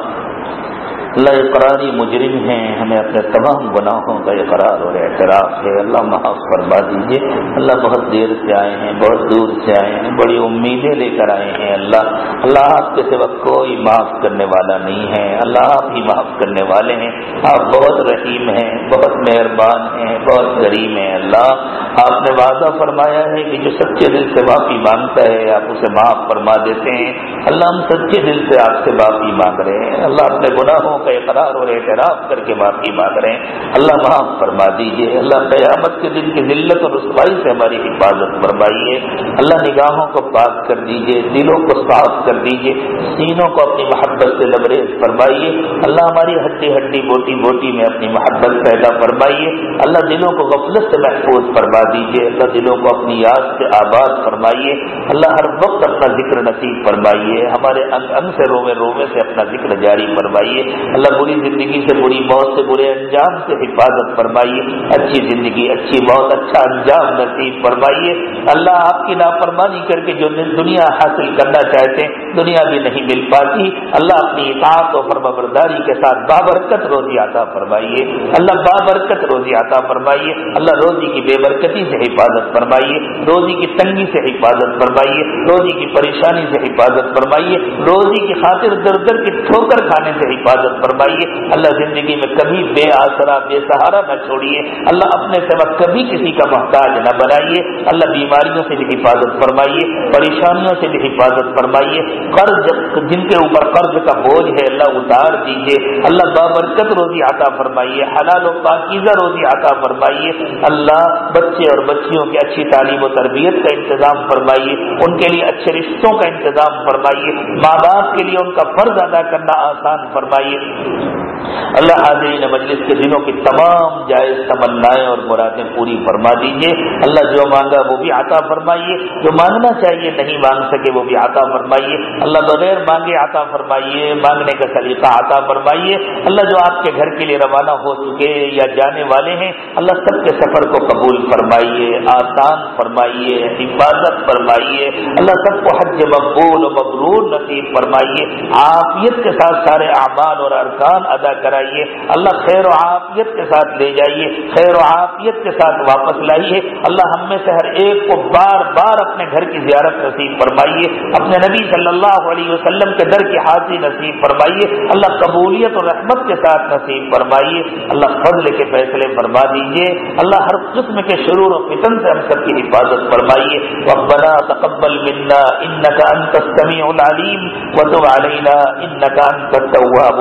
اللہ اقراری مجرم ہیں، ہمیں اپنے تمام گناہوں کا اقرار اور اعتراف ہے۔ اللہ معاف فرما دیجیے اللہ بہت دیر سے آئے ہیں، بہت دور سے آئے ہیں، بڑی امیدیں لے کر آئے ہیں۔ اللہ اللہ آپ کے سوا کوئی معاف کرنے والا نہیں ہے۔ اللہ آپ ہی معاف کرنے والے ہیں۔ آپ بہت رحیم ہیں، بہت مہربان ہیں، بہت غریب ہیں۔ اللہ، آپ نے وعدہ فرمایا ہے کہ جو سچے دل سے معافی مانگتا ہے، آپ اسے معاف فرما دیتے ہیں۔ اللہ ہم سچے دل سے آپ سے معافی مانگ رہے ہیں۔ اللہ اپنے گناہوں کا اقرار اور اعتراف کر کے معافی مانگ رہے ہیں۔ اللہ معاف فرما دیجیے اللہ قیامت کے دن کی ذلت اور رسوائی سے ہماری حفاظت فرمائیے۔ اللہ نگاہوں کو پاک کر دیجیے دلوں کو صاف کر دیجیے سینوں کو اپنی محبت سے لبریز فرمائیے۔ اللہ ہماری ہڈی ہڈی، بوٹی بوٹی میں اپنی محبت پیدا فرمائیے۔ اللہ دلوں کو غفلت سے محفوظ فرما دیجیے اللہ دلوں کو اپنی یاد سے آباد فرمائیے۔ اللہ ہر وقت اپنا ذکر نصیب فرمائیے۔ ہمارے ان سے روے روے سے اپنا ذکر جاری فرمائیے۔ اللہ بری زندگی سے بری موت سے برے انجام سے حفاظت فرمائیے، اچھی زندگی، اچھی موت اچھا انجام نصیب فرمائیے۔ اللہ آپ کی نافرمانی کر کے جو دنیا حاصل کرنا چاہتے ہیں، دنیا بھی نہیں مل پاتی۔ اللہ اپنی اطاعت و فرما برداری کے ساتھ بابرکت روزی عطا فرمائیے۔ اللہ بابرکت روزی عطا فرمائیے۔ اللہ روزی کی بے برکتی سے حفاظت فرمائیے۔ روزی کی تنگی سے حفاظت فرمائیے۔ روزی کی پریشانی سے حفاظت فرمائیے۔ روزی کی خاطر در در کی ٹھوکر کھانے سے حفاظت فرمائیے، اللہ زندگی میں کبھی بے آسرا، بے سہارا نہ چھوڑیے۔ اللہ اپنے سے کبھی کسی کا محتاج نہ بنائیے۔ اللہ بیماریوں سے بھی حفاظت فرمائیے، پریشانیوں سے بھی حفاظت فرمائیے۔ قرض، جن کے اوپر قرض کا بوجھ ہے، اللہ اتار دیجیے۔ اللہ بابرکت روزی عطا فرمائیے، حلال و پاکیزہ روزی عطا فرمائیے۔ اللہ بچے اور بچیوں کی اچھی تعلیم و تربیت کا انتظام فرمائیے۔ ان کے لیے اچھے رشتوں کا انتظام فرمائیے۔ ماں باپ کے لیے ان کا فرض ادا کرنا آسان فرمائیے۔ اللہ حاضرین مجلس کے دنوں کی تمام جائز تمنائیں اور مرادیں پوری فرما دیجیے اللہ جو مانگا وہ بھی عطا فرمائیے۔ جو مانگنا چاہیے نہیں مانگ سکے وہ بھی عطا فرمائیے۔ اللہ بغیر مانگے عطا فرمائیے۔ مانگنے کا سلیقہ عطا فرمائیے۔ اللہ جو آپ کے گھر کے لیے روانہ ہو چکے یا جانے والے ہیں، اللہ سب کے سفر کو قبول فرمائیے، آسان فرمائیے، حفاظت فرمائیے۔ اللہ سب کو حج مقبول و مبرور نصیب فرمائیے۔ عافیت کے ساتھ سارے اعمال اور ارکان ادا کرائیے۔ اللہ خیر و عافیت کے ساتھ لے جائیے، خیر و عافیت کے ساتھ واپس لائیے۔ اللہ ہم میں سے ہر ایک کو بار بار اپنے گھر کی زیارت نصیب فرمائیے۔ اپنے نبی صلی اللہ علیہ وسلم کے در کی حاضری نصیب فرمائیے۔ اللہ قبولیت و رحمت کے ساتھ نصیب فرمائیے۔ اللہ فضل کے فیصلے فرما دیجیے۔ اللہ ہر قسم کے شرور و فتن سے ہم سب کی حفاظت فرمائیے۔ ربنا تقبل منا انك انت السميع العليم وتب علينا انك انت التواب